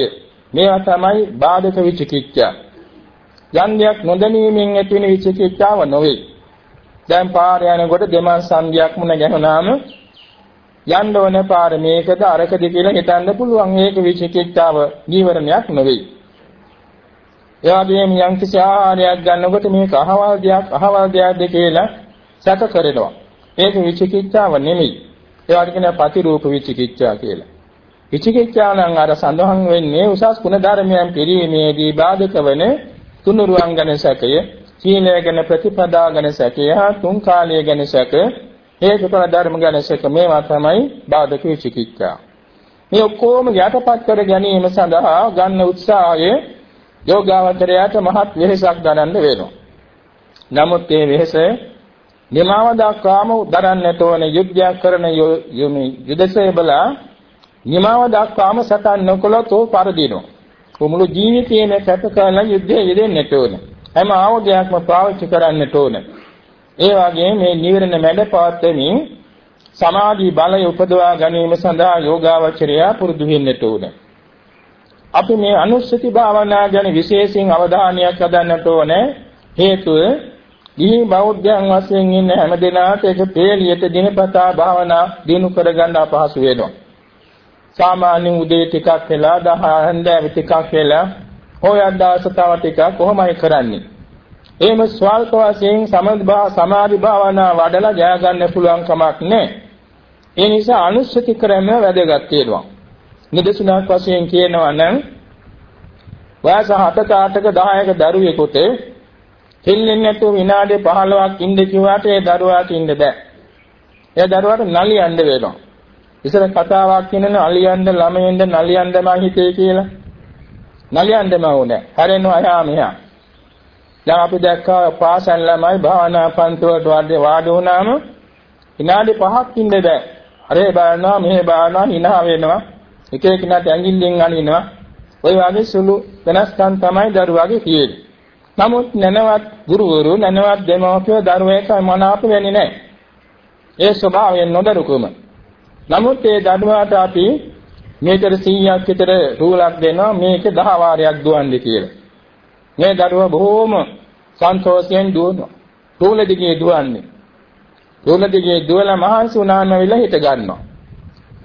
S1: මේවා තමයි බාධක විචිකිච්ඡා. යන්දයක් නොදැනීමෙන් ඇති වෙන විචිකිච්ඡාව නොවේ. දැන් පාර යනකොට දෙමන් සංඝයක් මුණ ගැහුණාම යන්න ඕන පාර මේකද අරකද කියලා හිතන්න පුළුවන් මේක විචිකිච්ඡාව නීවරණයක් නෙවෙයි. ඒ වගේම යම් කිසි ආහාරයක් ගන්නකොට මේක අහවල් දෙයක් අහවල් දෙයක්ද කියලා සැක කරනවා. ඒක විචිකිච්ඡාව නෙමෙයි. ඒ වගේ කියන ප්‍රතිරූප විචිකිච්ඡා කියලා. විචිකිච්ඡා නම් අර සඳහන් වෙන්නේ උසස් ගුණ ධර්මයන් පිළිීමේදී බාධක වන තුනුරුවන් ගැන සැකය, සීලය ගැන ප්‍රතිපදා ගැන සැකය, තුන් කාලය ගැන සැකය, හේතුඵල ධර්ම ගැන සැක මේවා තමයි බාධක විචිකිච්ඡා. මේ ඔක්කොම යටපත් කර ගැනීම සඳහා ගන්න උත්සාහය යෝගාවචරයට මහත් වෙහසක් දරන්න වෙනවා. නමුත් මේ වෙහස නිමාව දක්වාම දරන්නට ඕන යුද්ධයක් කරන යුදසේ බලා නිමාව දක්වාම සටන් නොකළොත් ਉਹ පරදිනවා. මුළු ජීවිතේම කැප කරලා යුද්ධයේ යෙදෙන්නට ඕන. හැම ආයුධයක්ම පාවිච්චි කරන්නට ඕන. ඒ වගේම මේ නිවරණ මැඩ පවත්වමින් සමාධි බලය උපදවා ගැනීම සඳහා යෝගාවචරය පුරුදු වෙන්නට ඕන. අපි මේ අනුස්සති භාවනා ගැන විශේෂයෙන් අවධානයක් යොදන්නට ඕන. හේතුව ගිහි බෞද්ධයන් වශයෙන් ඉන්න හැම දිනකට ඒක පෙළියට දිනපතා භාවනා දිනු කරගන්න අපහසු වෙනවා. සාමාන්‍යයෙන් උදේ ටිකක් වෙලා දහ හන්දෑවේ ටිකක් වෙලා හොයන් දාස තව ටිකක් කොහොමයි කරන්නේ? එහෙම ස්වල්ප වශයෙන් සමාධි භාවනා වඩලා ජය ගන්න පුළුවන් කමක් නැහැ. ඒ නිසා අනුස්සති ක්‍රම වැදගත් වෙනවා. නිදසුනක් වශයෙන් කියනවා නම් වයස 7ක 8ක 10ක දරුවෙකුට හිල්ලෙන්නේ නැතුව විනාඩි 15ක් ඉන්න කිව්වට ඒ දරුවාට ඉන්න බෑ. ඒ දරුවාට නලියන්න වෙනවා. ඉතල කතාවක් කියනනේ අලියන්ද ළමයෙන්ද නලියන්ද මා හිතේ කියලා. නලියන්දම ඕනේ. හැරෙනවා එහා මෙහා. දැන් අපි දැක්කා පාසල් ළමයි භාවනා පන්තිවලට වාඩි වුණාම විනාඩි 5ක් ඉන්න බෑ. අරේ බලනවා මෙහෙ බලනවා hina වෙනවා. එක එකිනෙකට ඇඟිල්ලෙන් අනිනවා. ওই වගේ සුළු වෙනස්කම් තමයි දරුවාගේ තියෙන්නේ. නමුත් නැනවත් ගුරුවරු නැනවත් දෙමව්පියෝ දරුවෙක් මනාප වෙන්නේ නැහැ. ඒ ස්වභාවයෙන් නොදරුකම. නමුත් ඒ දඩුවාට අපි මේතර 100ක් විතර රූලක් දෙනවා මේක 10 වාරයක් දුවන්නේ කියලා. මේ දඩුව බොහොම සන්තෝෂයෙන් දුවනවා. රූල දිගේ දුවන්නේ. රූල දිගේ දුවලා මහන්සි වුණාම විල හිට ගන්නවා.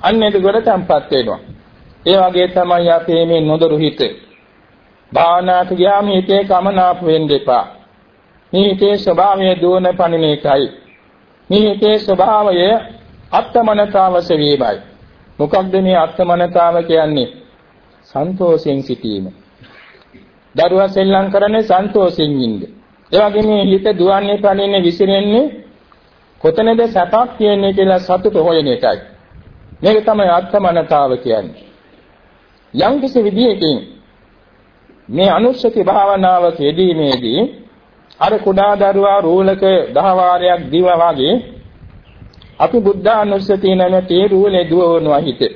S1: අන්න ඒක ගොඩ තැම්පත් වෙනවා. ඒ වගේ තමයි අපේ මේ නොදරු හිත. භාවනාවට ගියාම හිතේ කමනාප වෙන්න එපා. මේ හිතේ ස්වභාවය දුවන පණින එකයි. මේ හිතේ ස්වභාවය අත්මනතාවස වීමයි. මොකක්ද මේ අත්මනතාව කියන්නේ? සන්තෝෂයෙන් සිටීම. දරුවා සෙල්ලම් කරන්නේ සන්තෝෂයෙන් ඉන්න. ඒ වගේම හිත දුවන්නේ පණින්නේ විසිරෙන්නේ කොතනද සැපක් කියන්නේ කියලා සතුට හොයන එකයි. මේක තමයි අත්මනතාව කියන්නේ. යම් කිසි විදියකින් මේ අනුස්සති භාවනාවක යෙදීමේදී අර කුඩා දරුවා රූලක දහ වාරයක් දිව වගේ අපි බුද්ධානුස්සතිය නැමැති රූලේ දුවනවා හිතේ.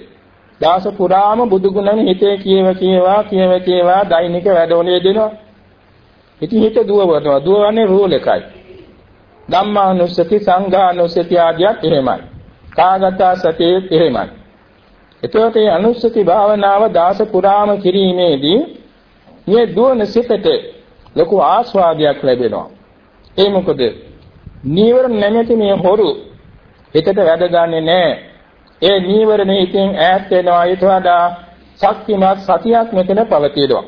S1: දාස පුරාම බුදු ගුණම හිතේ කියව කියවා කියව කියවා දෛනික වැඩවල යෙදෙනවා. ඉතින් හිත දුවවනවා. දුවන්නේ රූලකයි. ධම්මානුස්සති සංඝානුස්සති ආදියත් එහෙමයි. කාගත සතිය එහෙමයි. එතකොට මේ අනුස්සති භාවනාව දාස පුරාම කිරීමේදී මේ දුවන සිතට ලොකු ආස්වාදයක් ලැබෙනවා. ඒ මොකද? නීවරණ නැමැති මේ හොරු හිතට වැඩ ගන්නෙ නැහැ. ඒ නීවරණ හිතෙන් ඈත් වෙනවා ඊට වඩා ශක්තිමත් සතියක් මෙතන පවතිනවා.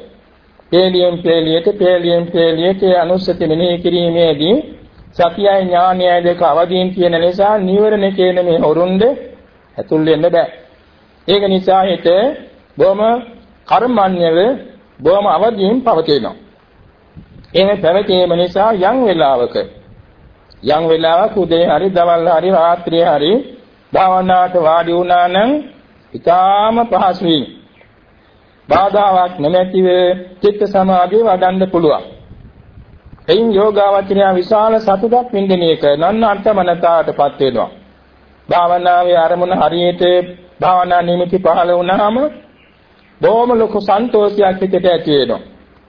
S1: පේලියෙන් පේලියට පේලියෙන් පේලියට අනුස්සති මෙනෙහි කිරීමේදී සතියයි ඥානයයි දෙක අවදීන් කියන නිසා නීවරණ කියන මේ හොරුන්ද ඇතුල් වෙන්න බෑ. ඒක නිසා හිත බොහොම කර්මන්‍යව බොහොම අවදීන් පවතිනවා. එහෙම පැවතීම නිසා යම් වෙලාවක යම් වෙලාවක උදේ හරි දවල් හරි රාත්‍රියේ හරි භාවනාවට වාඩි වුණා නම් ඊටාම පහසුවෙන් බාධාවක් නැමැතිව චිත්ත සමාධිය වඩන්න පුළුවන්. එයින් යෝගාවචරය විශාල සතුටක් විඳින එක නන්න අර්ථමනතාවටපත් වෙනවා. භාවනාවේ අරමුණ හරියට භාවනා නිමිති පහළ වුණාම බොහොම ලොකු සන්තෝෂයක් හිතට ඇති වෙනවා.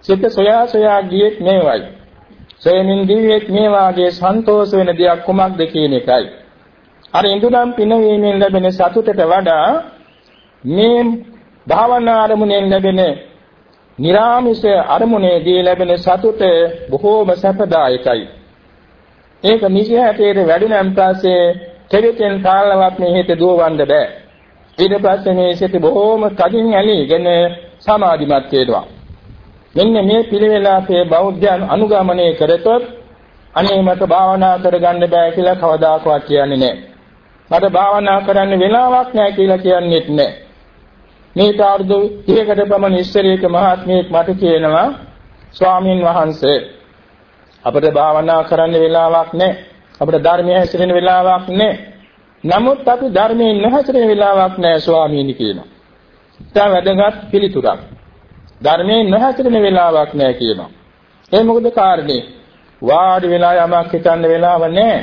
S1: සිත සොයා සොයා ගියෙත් මේවයි. සොයමින් ගියෙත් මේ වාගේ සන්තෝෂ වෙන දෙයක් කුමක්ද කියන එකයි. අර ඉඳුනම් පිනවීමෙන් ලැබෙන සතුටට වඩා මේ භාවනා අරමුණෙන් ලැබෙන නිරාමිෂ අරමුණේදී ලැබෙන සතුට බොහෝම සැපදායකයි. ඒක නිසි හැටේට වැඩුණන් පස්සේ කෙරෙතෙන් කාලවත් මේ හිත දුවවන්න බෑ. ඊට පස්සේ මේ සිත බොහෝම කඩින් ඇලීගෙන සමාධිමත් වෙනවා. මෙන්න මේ පිළිවෙල අපේ බෞද්ධයන් අනුගමනය කරතොත් අනේ මට භාවනා කරගන්න බෑ කියලා කවදාකවත් කියන්නේ නැහැ. මට භාවනා කරන්න වෙලාවක් නැහැ කියලා කියන්නේත් නැහැ. මේ තාර්දු 30කට පමණ ඉස්සරේක මහත්මයෙක් මට කියනවා ස්වාමින් වහන්සේ අපිට භාවනා කරන්න වෙලාවක් නැහැ. අපිට ධර්මයේ හැසිරෙන වෙලාවක් නැහැ. නමුත් අපි ධර්මයේ නැහැසිරෙන වෙලාවක් නැහැ ස්වාමීනි කියනවා. ඉතා වැදගත් පිළිතුරක්. ධර්මයේ නොහැසිරෙන වෙලාවක් නැහැ කියනවා. ඒ මොකද කාරණේ? වාඩි වෙලා යමක් හිතන්න වෙලාව නැහැ.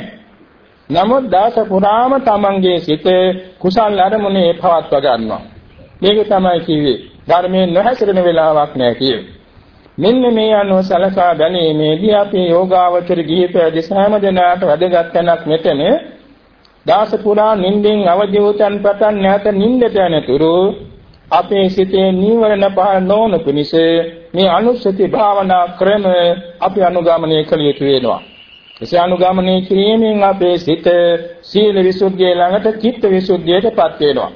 S1: නමුත් දාස පුරාම තමන්ගේ සිත කුසල් අරමුණේ පවත්වා ගන්නවා. මේක තමයි කිව්වේ. ධර්මයේ නොහැසිරෙන වෙලාවක් නැහැ කියේ. මෙන්න මේ අනුව සලකා ගැනීමේදී අපි යෝගාවචර ගිහිපැදි සෑම දිනකට වැදගත් තැනක් මෙතන දාස පුරා නිින්දෙන් අවදි වූතන් පටන් නැත නිින්දට යනතුරු අපේ සිතේ නීවරණ පහළ නොවන පිණිස මේ අනුස්සති භාවනා ක්‍රම අපි අනුගමනය කළ යුතු වෙනවා. එසේ අනුගමනය කිරීමෙන් අපේ සිත සීල විසුද්ධිය ළඟට චිත්ත විසුද්ධියටපත් වෙනවා.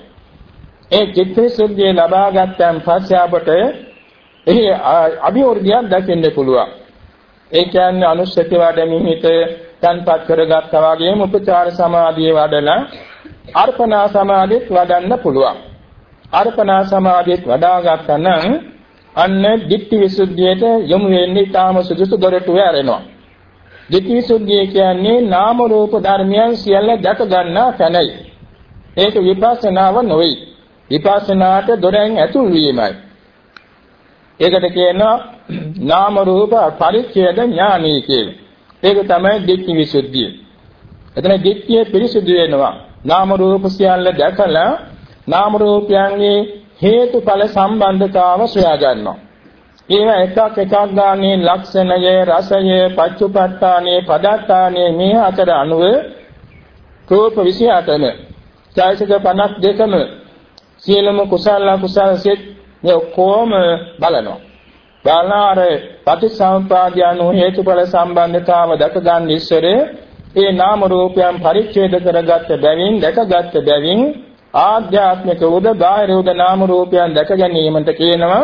S1: ඒ චිත්ත විසුද්ධිය ලබා ගත්තන් පස්සේ අපට එහි අභිවෘද්ධියක් දකින්න පුළුවන්. ඒ කියන්නේ අනුස්සති වඩමින් හිත තන්පත් කරගත්තා වගේම උපචාර සමාධිය වඩලා අර්පණා සමාධියත් වඩන්න පුළුවන්. අර්පණා සමාධියට වඩා ගත්තා නම් අන්න ditthi visuddhiyට යොමු වෙන්නේ තාම සුදුසු දොරටු ඇරෙනවා. ditthi visuddhiය කියන්නේ නාම රූප ධර්මයන් සියල්ල දැක ගන්නා තැනයි. ඒක විපස්සනාව නොවේ. විපස්සනාට දොරෙන් ඇතුල් වීමයි. ඒකට කියනවා නාම රූප පරිච්ඡේද ඥානයි කියලා. ඒක තමයි ditthi visuddhiය. එතන ditthිය පිරිසුදු වෙනවා. නාම රූප සියල්ල දැකලා නාම රූපයන්ගේ හේතුඵල සම්බන්ධතාව සොයා ගන්නවා. ඒවා එකක් එකක් ගානේ ලක්ෂණය, රසය, පච්චුපට්ඨානේ, පදත්තානේ මේ අතර අනුව රූප 28ම, චෛතසික 52ම සියලුම කුසල කුසල සිත් මේ කොම බලනවා. බලනාර ප්‍රතිසම්පාදයන්ු හේතුඵල සම්බන්ධතාව දක ගන්න ඉස්සරේ ඒ නාම රූපයන් පරිච්ඡේද කරගත් බැවින් දැකගත් බැවින් ආධ්‍යාත්මික උද බාහිර උද නාම රූපයන් දැක ගැනීමට කියනවා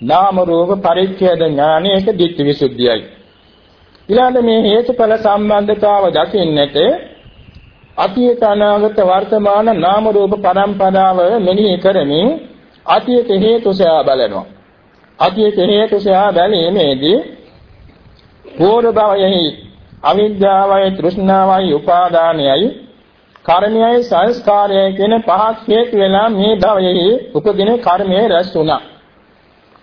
S1: නාම රූප පරිච්ඡේද ඥානයක ditthi visuddhiyයි. ඊළඟ මේ හේතුඵල සම්බන්ධතාව දකින්නට අතීත අනාගත වර්තමාන නාම රූප පරම්පරාව මෙනෙහි කරමින් අතීත හේතු සොයා බලනවා. අතීත හේතු සොයා බැලීමේදී පූර්ව භවයෙහි අවිද්‍යාවයි තෘෂ්ණාවයි උපාදානයයි කර්මයයි සංස්කාරයයි කියන පහක් හේතු වෙලා මේ භවයෙහි උපදින කර්මයේ රැස් වුණා.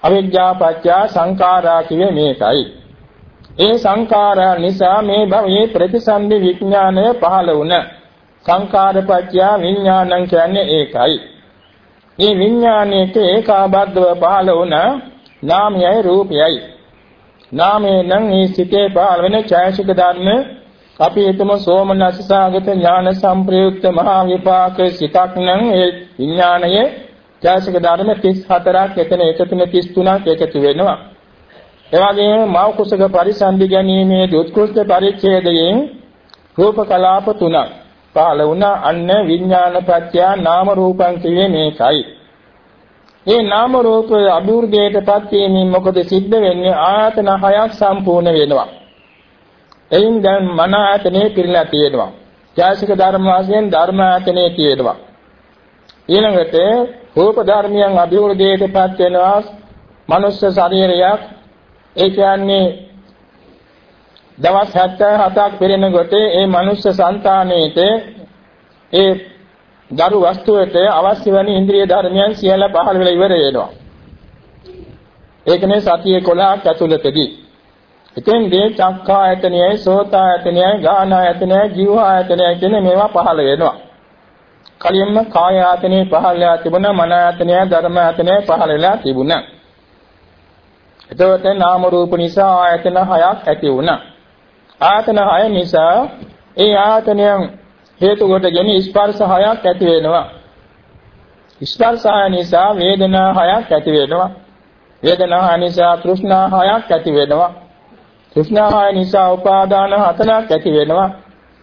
S1: අවිද්‍යා පත්‍ය සංඛාරා කියේ මේකයි. ඒ සංඛාරා නිසා මේ භවයේ ප්‍රතිසන්දි විඥානය පහළ වුණා. සංඛාර පත්‍ය විඥානං කියන්නේ ඒකයි. මේ විඥානයේ ඒකාබද්ධව පහළ වුණ නාමයයි රූපයයි. නාමයෙන් නම් මේ සිතේ පහළ වෙන ඡායසික ධර්ම අපි හිතමු සෝමනස්සාගත ඥාන සංප්‍රයුක්ත මහා විපාක සිතක් නම් ඒ විඥානයේ ඡායසික ධර්ම 34ක් එතන එකතුන 33ක් එකතු වෙනවා. ඒ වගේම මව කුසක පරිසන්දි ගැනීමේ උත්කෘෂ්ඨ පරිච්ඡේදයෙන් රූප කලාප තුනක් පහළ වුණා අන්න විඥානපත්‍ය නාම රූපං කියේ මේකයි. මේ නාම රූප අභිවෘද්ධියටපත් වීමෙන් මොකද සිද්ධ වෙන්නේ ආයතන හයක් සම්පූර්ණ වෙනවා. එයින් දැන් මන ආයතනේ පිරලා තියෙනවා. ඡාසික ධර්ම වශයෙන් ධර්ම ආයතනේ තියෙනවා. ඊළඟට රූප ධර්මයන් අභිවෘද්ධියටපත් වෙනවා. මනුෂ්‍ය ශරීරයක් ඒ කියන්නේ දවස් 77ක් පෙරෙනකොට ඒ මනුෂ්‍ය సంతානෙට ඒ දරු වස්තුවට අවශ්‍ය වෙන ඉන්ද්‍රිය ධර්මයන් සියල්ල පහළ වෙලා ඉවර වෙනවා. ඒකනේ සතිය 11ක් ඇතුළතදී. එතෙන්දී චක්ඛායතනයයි සෝතායතනයයි ගානායතනයයි ජීවායතනයයි කියන මේවා පහළ වෙනවා. කලින්ම කායායතනේ පහළ වෙලා තිබුණා මනායතනය ධර්මායතනය පහළ වෙලා තිබුණා. එතකොට නාම රූප නිසා ආයතන හයක් ඇති වුණා. ආයතන හය නිසා ඒ ආයතනයන් හේතු කොටගෙන ස්පර්ශ හයක් ඇති වෙනවා. ස්පර්ශ හය නිසා වේදනා හයක් ඇති වෙනවා. වේදනා හය නිසා තෘෂ්ණා හයක් ඇති වෙනවා. තෘෂ්ණා හය නිසා උපාදාන හතරක් ඇති වෙනවා.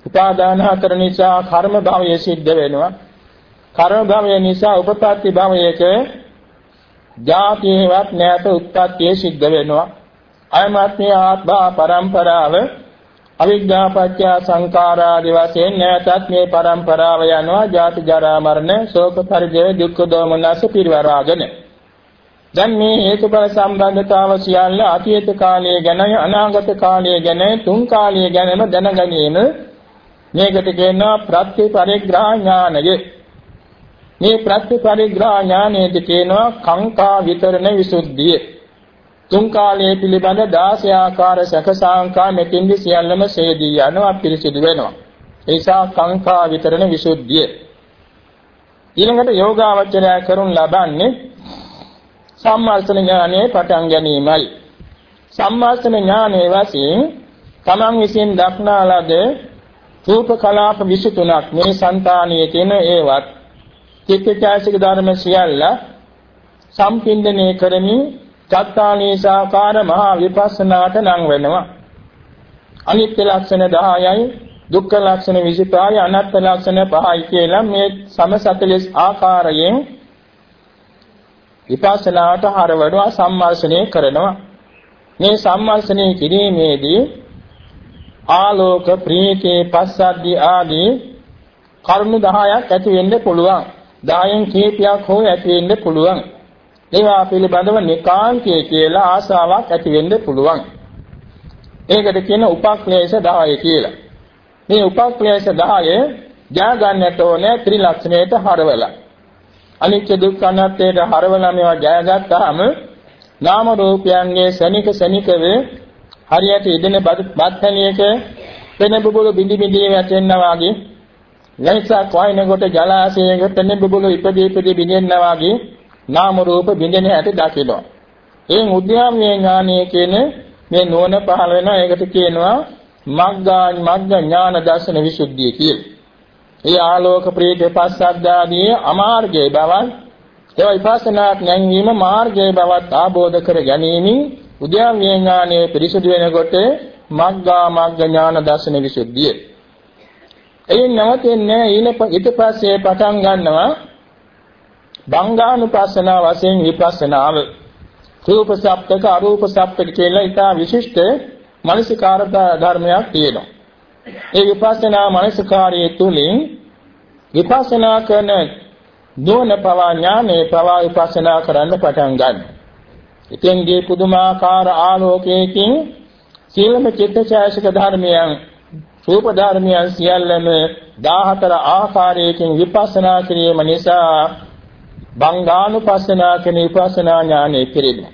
S1: උපාදාන හතර නිසා කර්ම භවය සිද්ධ වෙනවා. කර්ම භවය නිසා උපපත්ති භවයක ජාතියවත් නැත උත්පත්තිය සිද්ධ වෙනවා. අයමාත්මී ආත්මා පරම්පරාව අවිද්‍යා පත්‍ය සංඛාරාදි වශයෙන් නැවතත් මේ પરම්පරාව යනවා. ජාති ජරා මරණ ශෝක පරිදේ දුක්ඛ දෝමනස පිරිවරාගෙන. දැන් මේ හේතුඵල සම්බන්ධතාව සියල්ල අතීත කාලයේ ගැන අනාගත කාලයේ ගැන තුන් කාලයේ ගැනම දැනගැනීම මේකට කියනවා ප්‍රත්‍යපරිග්‍රහ ඥානය මේ ප්‍රත්‍යපරිග්‍රහ ඥානයේදී කියනවා කාංකා විතරණ විසුද්ධිය. තුන් කාලයේ පිළිබඳ 16 ආකාර සකසාංකා මෙතින්දි සියල්ලම සේදී යනවා පිරිසිදු වෙනවා. ඒ නිසා කාංකා විතරණ විසුද්ධිය. ඊළඟට යෝගාවචරය කරුන් ලබන්නේ සම්මාර්ථන ඥානයේ පටන් ගැනීමයි. සම්මාර්ථන ඥානයේ වශයෙන් තමන් විසින් දක්නා ලද රූප කලාප 23ක් මේ సంతානියේ තියෙන ඒවත් චිත්තචෛතසික ධර්ම සියල්ල සම්පින්දනය කරමින් චත්තානීසාකාර මහා විපස්සනාට නම් වෙනවා. අනිත්‍ය ලක්ෂණ 10යි දුක්ඛ ලක්ෂණ 25යි අනාත්ම ලක්ෂණ 5යි කියලා මේ සම 40 ආකාරයෙන් විපස්සනාට හරවනවා සම්මර්ෂණය කරනවා. මේ සම්මර්ෂණය කිරීමේදී ආලෝක ප්‍රීති පස්සද්ධි ආදී කරුණු 10ක් ඇති වෙන්න පුළුවන්. 10න් කීපයක් හෝ ඇති වෙන්න පුළුවන්. ඒවා පිළිබඳව නිකාන්තය කියලා ආසාවක් ඇති වෙන්න පුළුවන්. ඒකට කියන උපක්ලේශ 10 කියලා. මේ උපක්ලේශ 10 ජා ගන්නට ඕනේ ත්‍රිලක්ෂණයට හරවලා. අනිත්‍ය දුක්ඛ අනාත්මයට හරවලා මේවා ජයගත්තාම නාම රූපයන්ගේ සනික සනිකව හරියට ඉදෙන බත්හලියක වෙන බුබුලු බිඳි බිඳි වැටෙනවා වගේ ලයිසක් වයින්කොට ජලාශයක වෙන බුබුලු ඉපදී ඉපදී බිඳෙනවා වගේ නාම රූප බිඳෙන හැටි දකිනවා. එයින් උද්‍යාමයේ ඥානය කියන මේ නුවණ පහළ වෙනවා. ඒකට කියනවා මග්ගා මග්ග ඥාන දර්ශන විසුද්ධිය කියලා. ඒ ආලෝක ප්‍රීති පස්සද්ධාදී අමාර්ගයේ බවත් ඒවා විපස්සනා ඥානීම මාර්ගයේ බවත් ආબોධ කර ගැනීමෙන් උද්‍යාමයේ ඥානයේ පිරිසුදු වෙනකොට මග්ගා මග්ග ඥාන දර්ශන විසුද්ධිය. එයින් නවතින්නේ ඊට පස්සේ පටන් ගන්නවා බංගානුපස්සනාව වශයෙන් විපස්සනාව රූප සප්තක අරූප සප්තක කියලා ඊට විශිෂ්ට මානසිකාර ධර්මයක් තියෙනවා. ඒ විපස්සනා මානසිකාරයේ තුලින් විපස්සනා කරන නුවණ පවා ඥානේ පවා විපස්සනා කරන්න පටන් ගන්නවා. ඉතින්ගේ පුදුමාකාර ආලෝකයකින් සීලම චිත්තචෛසික ධර්මයන් රූප ධර්මයන් සියල්ලම 14 ආකාරයකින් විපස්සනා කිරීම නිසා බංගානුපස්සනා කියන විපස්සනා ඥානෙ පිරිනැ.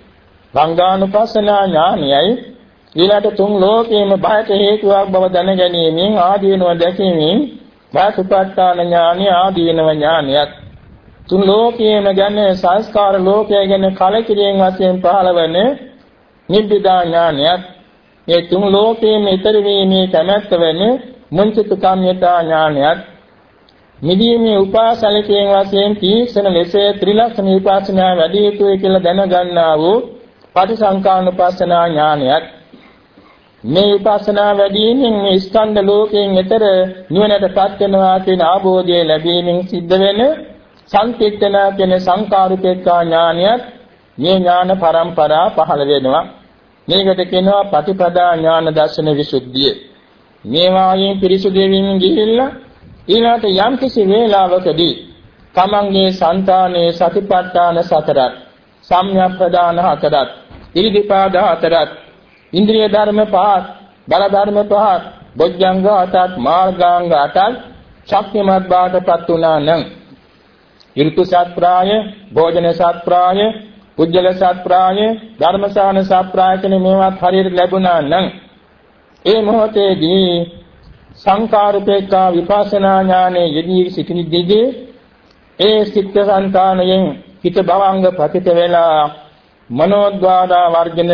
S1: බංගානුපස්සනා ඥානයයි ඊළඟ තුන් ලෝකේම බයට හේතුවක් බව දැනගැනීමෙන් ආදීනව දැකීමෙන් වාසුපට්ඨාන ඥානිය ආදීනව ඥානියත් තුන් ලෝකයේම ගැන සංස්කාර ලෝකය ගැන කලකිරීම වශයෙන් පහළවන නිබ්බිදා ඥානයත් මේ තුන් ලෝකයේම ඊතර වීමේ කැමැත්ත වෙන මුංචිත කාම්‍යතා ඥානයත් මිදීමේ උපාසලකයෙන් වශයෙන් තීක්ෂණ ලෙස ත්‍රිලක්ෂණ විපස්සනා වැඩි යුතුයි කියලා දැනගන්නා වූ පටිසංකානුපස්සනා ඥානයත් මේ විපස්සනා වැඩිමින් මේ ස්කන්ධ ලෝකයෙන් එතර නිවනටපත් වෙනවා කියන ආબોධය ලැබීමෙන් සිද්ධ වෙන සංකීර්තන කියන සංකාරුපේක්ඛා ඥානියත් මේ ඥාන පරම්පරා පහළ වෙනවා. මේකට කියනවා පටිපදා ඥාන දර්ශන විසුද්ධිය. මේවායින් පිරිසුදු වෙමින් ගිහිල්ලා ඊළාට යම් කිසි වේලාවකදී තමන්ගේ సంతානයේ සතිපට්ඨාන සතරත් සම්‍යක්ප්‍රදාන හතරත් ඉරිදිපාද හතරත් ඉන්ද්‍රිය ධර්ම පහත් බල ධර්ම පහත් බොජ්ජංග අටත් මාර්ගාංග අටත් ශක්තිමත් බාටපත් වුණා නම් ඍතු සත්‍රාය, භෝජන සත්‍රාය, පුජ්‍යල සත්‍රාය, ධර්මසාන සත්‍රාය කියන මේවත් හරියට ලැබුණා නම් ඒ මොහොතේදී සංකාරුපේක්ඛා විපස්සනා ඥානයේ යෙදී සිටිනිදී ඒ සිත් සංකාණයෙන් හිත භවංග පතිත වෙලා මනෝද්වාරා වර්ජන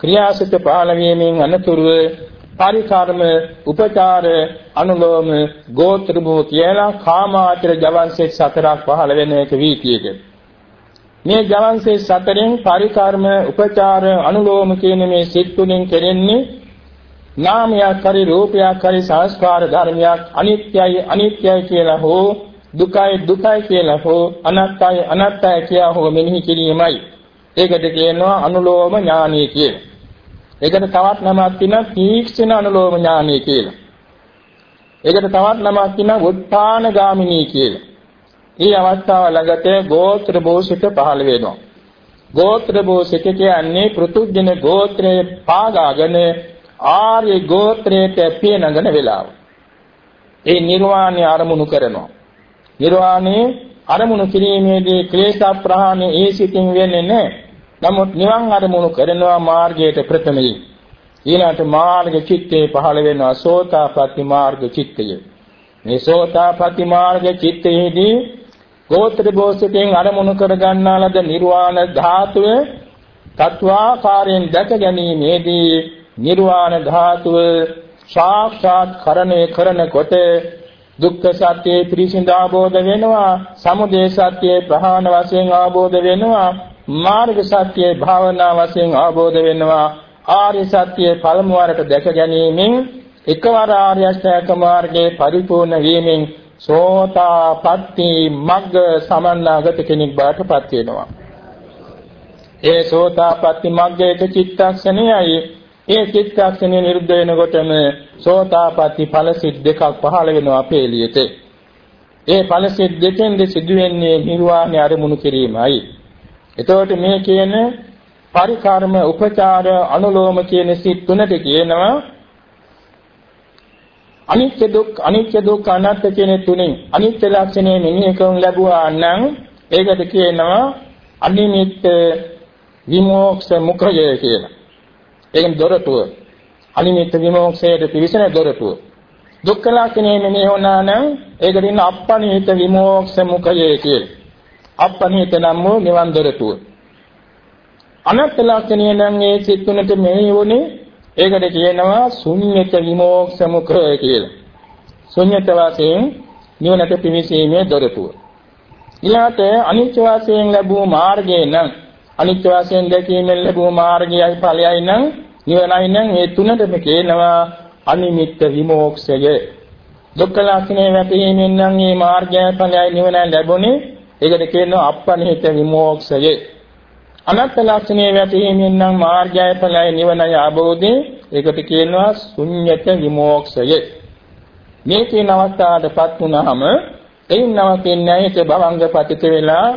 S1: ක්‍රියාසිත පාලවීමෙන් අනතුරුව පරිකාරම උපචාර අනුලෝම ගෝත්‍රභෝ කියලා කාමාචර ජවන්සේ සතරක් පහළ වෙන එක වීතියක මේ ජවන්සේ සතරෙන් පරිකාරම උපචාර අනුලෝම කියන මේ සිත් තුනෙන් කෙරෙන්නේ නාමයක් හරි රූපයක් හරි සංස්කාර ධර්මයක් අනිත්‍යයි අනිත්‍යයි කියලා හෝ දුකයි දුකයි කියලා හෝ අනත්තයි අනත්තයි කියලා හෝ මෙනෙහි කිරීමයි ඒකට කියනවා අනුලෝම ඥානය කියලා ඒකට තවත් නමක් තියෙනවා තීක්ෂණ අනුලෝම ඥානය කියලා. ඒකට තවත් නමක් තියෙනවා උත්තාන ගාමිනී කියලා. මේ අවස්ථාව ළඟට ගෝත්‍ර භෝෂිත පහළ වෙනවා. ගෝත්‍ර භෝෂිත කියන්නේ පෘතුජන ගෝත්‍රයේ පාගාගෙන ආර්ය ගෝත්‍රයට පියනගන වෙලාව. ඒ නිර්වාණය අරමුණු කරනවා. නිර්වාණය අරමුණු කිරීමේදී ක්ලේශ ප්‍රහාණය ඒ සිතින් වෙන්නේ නැහැ. නමුත් නිවන් අරමුණු කරනවා මාර්ගයට ප්‍රථමයෙන්. ඊළාට මාර්ග චිත්තේ පහළ වෙනවා සෝතාපට්ටි මාර්ග චිත්තය. මේ සෝතාපට්ටි මාර්ග චිත්තයේදී ගෝත්‍ර භෝසකෙන් අරමුණු කර ගන්නා ලද නිර්වාණ ධාතුව තත්වාකාරයෙන් දැක ගැනීමේදී නිර්වාණ ධාතුව සාක්ෂාත් කරණය කරනකොට දුක්ඛ සත්‍යයේ පිරිසිඳ ආબોධ වෙනවා සමුදය සත්‍යයේ ප්‍රහාණ වශයෙන් ආબોධ වෙනවා මාර්ග සත්‍යයේ භාවනා වශයෙන් අවබෝධ වෙනවා ආර්ය සත්‍යයේ පළමු වරට දැක ගැනීමෙන් එකවර ආර්ය අෂ්ටාංග මාර්ගයේ පරිපූර්ණ වීමෙන් සෝතාපට්ටි මග්ග සමන්නාගත කෙනෙක් බවට පත් වෙනවා. ඒ සෝතාපට්ටි මග්ගයේ චිත්තක්ෂණයයි ඒ චිත්තක්ෂණය නිරුද්ධ වෙනකොටම සෝතාපට්ටි ඵල සිත් දෙකක් පහළ වෙනවා අපේ එළියට. ඒ ඵල සිත් දෙකෙන් දෙසිදුවෙන්නේ නිර්වාණය අරමුණු කිරීමයි. එතකොට මේ කියන පරිකාරම උපචාර අනුලෝම කියන සිත් තුනට කියනවා අනිත්‍ය දුක් අනිත්‍ය දුක් අනාත්ම කියන තුنين අනිත්‍ය ලක්ෂණය මෙනෙහි කරන ලැබුවා නම් ඒකට කියනවා අනිමිත් විමෝක්ෂ මුඛය කියලා. ඒකෙන් දොරටුව. අනිමිත්ත විමෝක්ෂයට පිවිසෙන දොරටුව. දුක්ඛ ලක්ෂණය මෙනෙහි වුණා නම් ඒකට ඉන්න අප්පනිහිත විමෝක්ෂ මුඛය කියලා. අපනිත නම් වූ නිවන් දොරටුව. අනත්ත ලක්ෂණය නම් ඒ සිත් තුනට මෙහි වුණේ ඒකට කියනවා ශුන්්‍යත විමෝක්ෂ මුඛය කියලා. ශුන්්‍යත වාසයෙන් නිවනට පිවිසීමේ දොරටුව. ඊළාට අනිත්‍ය වාසයෙන් ලැබූ මාර්ගය නම් අනිත්‍ය වාසයෙන් දැකීමෙන් ලැබූ මාර්ගයයි ඵලයයි නම් නිවනයි නම් මේ තුනටම කියනවා අනිමිත්ත විමෝක්ෂය. දුක්ඛ ලක්ෂණය වැටහීමෙන් නම් මේ මාර්ගය ඵලයයි නිවන ලැබුණේ. ඒකට කියනවා අප්පනිහිත විමෝක්ෂය. අනත්ත ලක්ෂණය වැටහීමෙන් නම් මාර්ගය ඵලයයි නිවනයි ආબોධේ ඒකට කියනවා ශුන්්‍යත විමෝක්ෂය. මේ කියන අවස්ථාවටපත් වුණාම එයින් නවතින්නේ ඒක භවංග පතිත වෙලා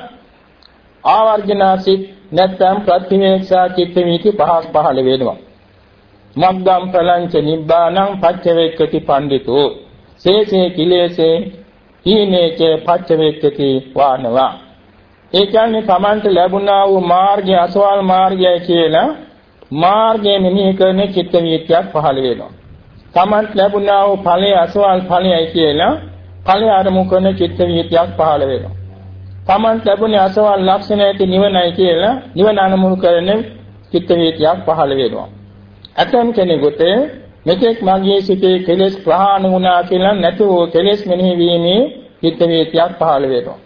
S1: ආවර්ජනාසිත නැත්නම් ප්‍රතිවේක්ෂා චිත්ත වීති පහක් පහළ වෙනවා. මග්ගම් ප්‍රලංච නිබ්බානං පච්චවේක්කති පණ්ඩිතෝ. සේසේ කිලේසේ ඊනේච පච්චවේක්කති වානවා. ඒ කියන්නේ Tamanට ලැබුණා වූ මාර්ගය අසවල් මාර්ගය කියලා මාර්ගය මෙනෙහි කරන චිත්ත වීතියක් පහළ වෙනවා. Tamanට ලැබුණා වූ ඵලය අසවල් ඵලයයි කියලා ඵලය අරමුණු කරන චිත්ත වීතියක් පහළ වෙනවා. Tamanට ලැබුණේ අසවල් ලක්ෂණයට නිවනයි කියලා නිවන අනුමුණු කරන චිත්ත වීතියක් පහළ වෙනවා ඇතම් කෙනෙකුට මෙතෙක් මගේ සිතේ කෙලෙස් ප්‍රහාණය වුණා කියලා නැතුව කෙලෙස් මෙනෙහි වීමේ චිත්ත වේතියක් පහළ වෙනවා.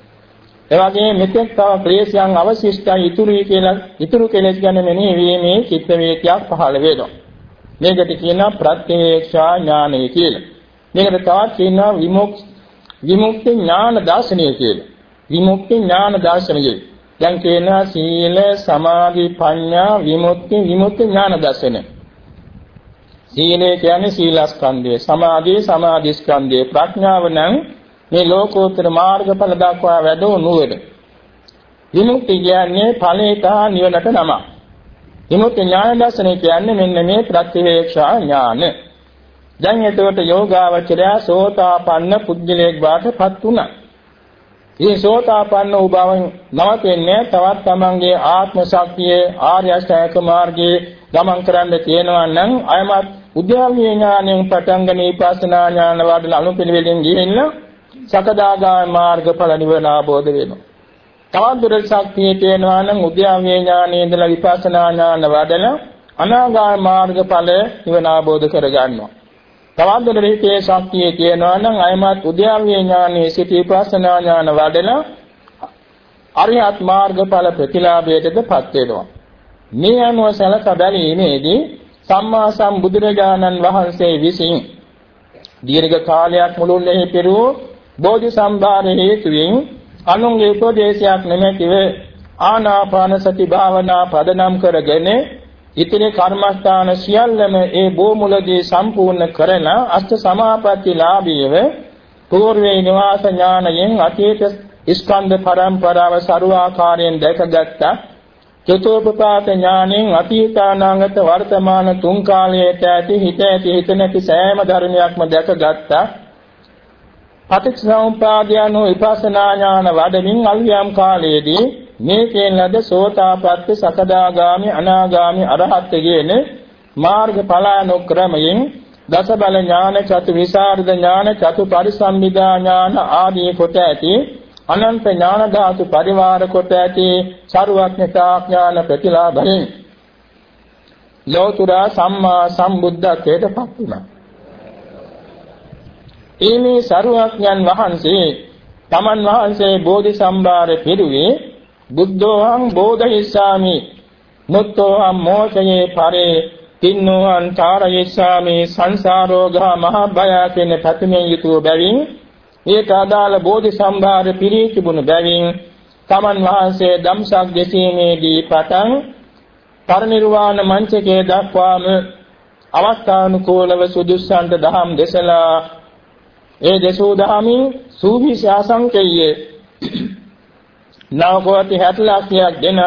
S1: ඒ වගේම මෙතෙක් තව ක්ලේශයන් අවශිෂ්ටයි ඉතුරුයි කියලා ඉතුරු කෙලෙස් ගැන මෙනෙහි වීමේ චිත්ත වේතියක් පහළ වෙනවා. මේකට කියනවා ප්‍රත්‍යක්ෂා ඥානය කියලා. මේකට තවත් කියනවා විමුක්ති විමුක්ති ඥාන දර්ශනය කියලා. විමුක්ති ඥාන දර්ශනය. දැන් කියනවා සීල සමාධි ප්‍රඥා විමුක්ති විමුක්ති ඥාන දර්ශනය. සීලය කියන්නේ සීලස්කන්ධය, සමාධිය සමාධිස්කන්ධය, ප්‍රඥාව නම් මේ ලෝකෝත්තර මාර්ගඵල දක්වා වැඩෝ නුවර. විමුක්ති කියන්නේ ඵලේතා නිවනට නම. විමුක්ති ඥාන දර්ශනය කියන්නේ මෙන්න මේ ප්‍රතිවේක්ෂා ඥාන. දැන් එතකොට යෝගාවචරය සෝතාපන්න පුද්ගලයෙක් බාටපත් වුණා. මේ සෝතාපන්න වූ බව නවතින්නේ තවත් තමන්ගේ ආත්ම ශක්තිය ආර්ය අෂ්ටාංග මාර්ගයේ ගමන් කරන්න තියෙනවා නම් අයමත් උද්‍යාවීය ඥාණයෙන් පටන්ගෙන ඊපස්සනා ඥාන වඩන අනුපිළිවෙලින් ගිහින් සකදාගාමී මාර්ගඵල නිවන ආબોධ වෙනවා. තවත් දුරට ශක්තිය තියෙනවා නම් උද්‍යාවීය ඥානයේ ඉඳලා විපස්සනා ඥාන වඩන අනාගාමී මාර්ගඵල නිවන ආબોධ කරගන්නවා. තවත් දුරට හිතේ ශක්තිය තියෙනවා නම් අයමත් උද්‍යාවීය ඥානයේ සිට විපස්සනා ඥාන වඩන අරිහත් මාර්ගඵල ප්‍රතිලාභයටදපත් වෙනවා. මේ අනුව සලක බැලීමේදී සම්මා සම්බුදුරජාණන් වහන්සේ විසින් දීර්ඝ කාලයක් මුළුල්ලේ පෙරූ බෝධි සම්භාර හේතුවෙන් අනුන්ගේ උපදේශයක් නැමැතිව ආනාපාන සති භාවනා පදනම් කරගෙන ඉතිරි කර්මස්ථාන සියල්ලම ඒ බෝමුලදී සම්පූර්ණ කරන අෂ්ට සමාපත්තිලාභීව పూర్වේ නිවාස ඥානයෙන් අතීත ස්කන්ධ පරම්පරාව ਸਰවාකාරයෙන් දැකගත් චතුප්පාත ඥානයෙන් අතීතානාගත වර්තමාන තුන් කාලයට ඇති හිත ඇති හිත නැති සෑම ධර්මයක්ම දැකගත් පටිච්චසමුප්පාදයන් හෝ විපස්සනා ඥාන වඩමින් අල්යම් කාලයේදී මේකෙන් ලද සෝතාපට්ටි සකදාගාමි අනාගාමි අරහත් කියන මාර්ගඵලානුක්‍රමයෙන් දස බල ඥාන චතු විසරද ඥාන චතු පරිසම්බිදා ඥාන ආදී කොට ඇති අනන්ත ඥාන ධාතු පරිවාර කොට ඇති ਸਰුවඥතා ඥාන ප්‍රතිලාභයෙන් ලෝතුරා සම්මා සම්බුද්ධත්වයට පත් වුණා. ඊමේ ਸਰුවඥන් වහන්සේ තමන් වහන්සේ බෝධි සම්භාරේ පිළිවේ බුද්ධෝහං බෝධිසාමි මුත්තෝහං මෝචයේ පරේ. තින්නෝහං චාරයසාමි සංසාරෝගා මහ භය කියන පැතුමෙන් යුතුව බැවින් ඒට අදාළ බෝධි සම්භාර පිරී තිබුණු බැවින් තමන් වහන්සේ ධම්සක් දෙසීමේදී පටන් පරිනිර්වාණ මංචකයේ දක්වාම අවස්ථානුකූලව සුදුස්සන්ට දහම් දෙසලා. ඒ දසූ දහමින් සූවිසි අසංකේය නවකෝටි 60 ලක්ෂයක් දෙන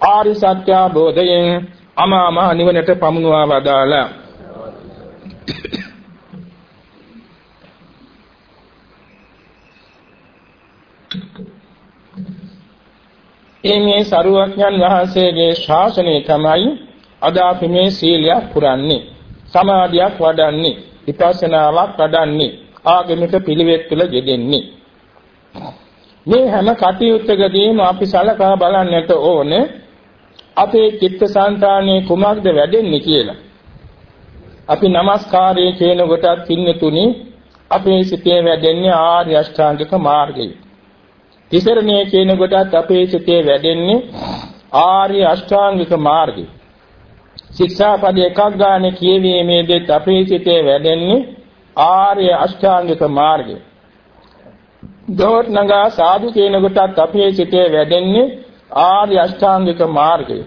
S1: ආරි සත්‍ය බෝධයෙන් අමා මහ නිවනට පමුණුවා වදාලා ඒ මේ සරුවඥන් වහන්සේගේ ශාසනය තමයි අද අපි මේ සීලයක් පුරන්නේ සමාධියක් වඩන්නේ විපස්සනාවක් වඩන්නේ ආගමික පිළිවෙත් තුළ යෙදෙන්නේ. මේ හැම කටයුත්තකදීම අපි සලකා බලන්නට ඕනේ අපේ චිත්තසංතානයේ කුමක්ද වැඩෙන්නේ කියලා අපි নমස්කාරයේ කියන කොටත් පින්නතුනි අපේ සිතේ වැඩෙන්නේ ආර්ය අෂ්ටාංගික මාර්ගය තිසරණයේ කියන කොටත් අපේ සිතේ වැඩෙන්නේ ආර්ය අෂ්ටාංගික මාර්ගය. ශික්ෂාපද එකක් ගන්න කියවීමේදීත් අපේ සිතේ වැඩෙන්නේ ආර්ය අෂ්ටාංගික මාර්ගය. දොත් නගා සාදු කියනකොටත් අපේ සිතේ වැඩෙන්නේ ආර්ය අෂ්ටාංගික මාර්ගය.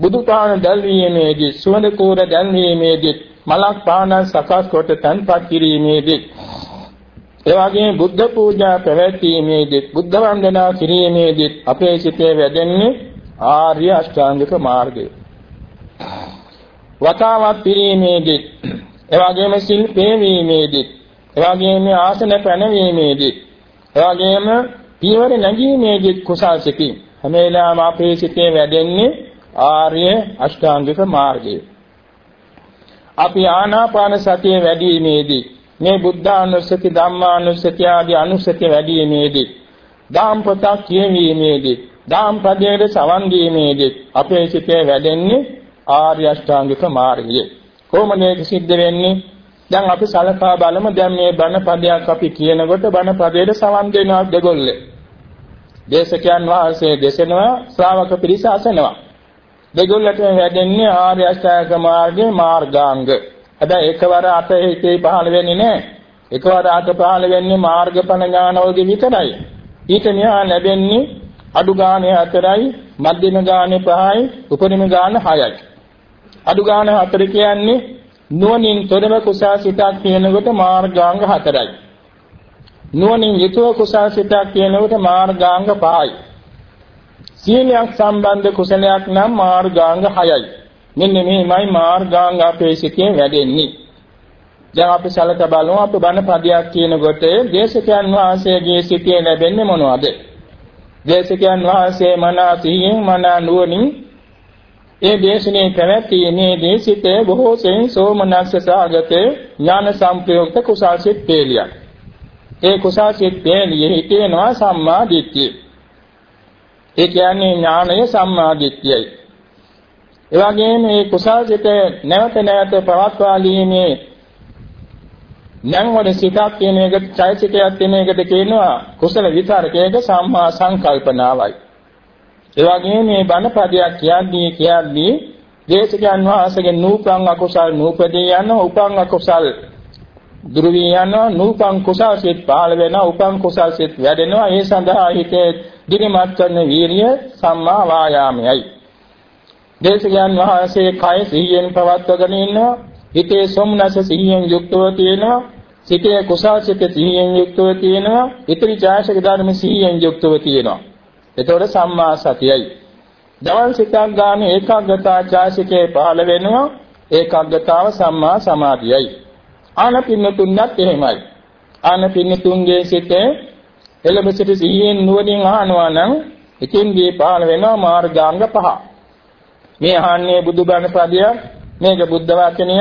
S1: බුදුපාණ දැල්වීමේදී සුවඳ කූර දැල්වීමේදී මලක් පාන සකස් කොට තන්පත් කිරීමේදී ඒ වගේම බුද්ධ පූජා පැවැත්වීමේදී බුද්ධ වන්දනා කිරීමේදී අපේ සිතේ වැඩෙන්නේ ආර්ය අෂ්ටාංගික මාර්ගය. වතාවත් පිරීමේදී එවාගෙම සිල් පේවීමේදී එවාගෙම ආසන පැනවීමේදී එවාගෙම පියවර නැගීමේදී කුසල් සිටි හැම වෙලාවම අපේ සිතේ වැඩෙන්නේ ආර්ය අෂ්ටාංගික මාර්ගය. අපි ආනාපාන සතිය වැඩිීමේදී මේ බුද්ධානුස්සති ධම්මානුස්සති ආදී අනුස්සති වැඩිීමේදී දාම් පොතක් කියවීමේදී දාම් පදයේ සවන් දීමේදී අපේ සිතේ වැඩෙන්නේ ආර්ය අෂ්ටාංගික මාර්ගය. කොහොමද මේක සිද්ධ වෙන්නේ? දැන් අපි සලකා බලමු දැන් මේ බණ පදයක් අපි කියනකොට බණ පදයට සවන් දෙනවා දෙගොල්ලේ. දේශකයන් වහන්සේ දේශනවා ශ්‍රාවක පිරිස අසනවා. දෙගොල්ලට වැඩෙන්නේ ආර්ය අෂ්ටාංග මාර්ගයේ මාර්ගාංග. හැබැයි එකවර අත හිතේ පහළ වෙන්නේ නැහැ. එකවර අත පහළ වෙන්නේ මාර්ගඵල ඥානවලදී විතරයි. ඊට මෙහා ලැබෙන්නේ අඩු ගානේ හතරයි, මධ්‍යම ගානේ පහයි, උපරිම ගානේ හයයි. අඩු ගාන හතර කියන්නේ නුවණින් තොරව කුසල් සිතක් කියනකොට මාර්ගාංග හතරයි. නුවණින් යුතුව කුසල් සිතක් කියනකොට මාර්ගාංග පහයි. සීලයක් සම්බන්ධ කුසලයක් නම් මාර්ගාංග හයයි. මෙන්න මේමයි මාර්ගාංග අපේ සිතේ වැඩෙන්නේ. දැන් අපි සලක බලමු අපි බණ පදයක් කියනකොට දේශකයන් වහන්සේගේ සිතේ ලැබෙන්නේ මොනවද? දේශකයන් වහන්සේ මනා සිහියෙන් මනා නුවණින් ඒ දේශනේ පැවැත්ීමේ දේශිතේ බොහෝ සෙයින් සෝමනස්ස සාගත ඥාන සම්ප්‍රයුක්ත කුසල් සිත් පේලියක්. ඒ කුසල් සිත් පේලියේ හිතේනවා සම්මා දිට්ඨිය. ඒ කියන්නේ ඥානය සම්මා දිට්ඨියයි. ඒ වගේම මේ කුසල් සිත නැවත නැවත පවත්වාලීමේ නම් වල සිතක් කියන එක චෛතසිකයක් කියන එකට කියනවා කුසල විතරකයක සම්මා සංකල්පනාවයි. ඒ වගේම මේ බණපදයක් කියද්දී කියද්දී දේශකයන් වහන්සේගේ නූපං අකුසල් නූපදී යන උපං අකුසල් දුරු වී යනවා නූපං කුසල් සිත් පහළ වෙනවා උපං කුසල් සිත් වැඩෙනවා. ඒ සඳහා හිතේ දිනමත් කරන වීරිය සම්මා වායාමයයි. දේශකයන් වහන්සේ කය සිහියෙන් පවත්වගෙන ඉන්නවා. හිතේ සොම්නස සිහියෙන් යුක්තව තියෙනවා. සිතේ කුසල් සිත සිහියෙන් යුක්තව තියෙනවා. ඉතිරි ඡායශක ධර්ම සිහියෙන් යුක්තව තියෙනවා. එතකොට සම්මා සතියයි. දවල් සිතක් ගන්න ඒකාග්‍රතා ඡාසිකේ පහළ වෙනවා. ඒකාග්‍රතාව සම්මා සමාධියයි. ආනපින්නතුන්වත් එහෙමයි. ආනපින්නතුන්ගේ සිතේ එළඹ සිට සිහියෙන් නුවණින් අහනවා නම් ඉතින්දී පහළ වෙනවා මාර්ගාංග පහ. මේ අහන්නේ බුදුබණ පදයක් මේක බුද්ධ වචනය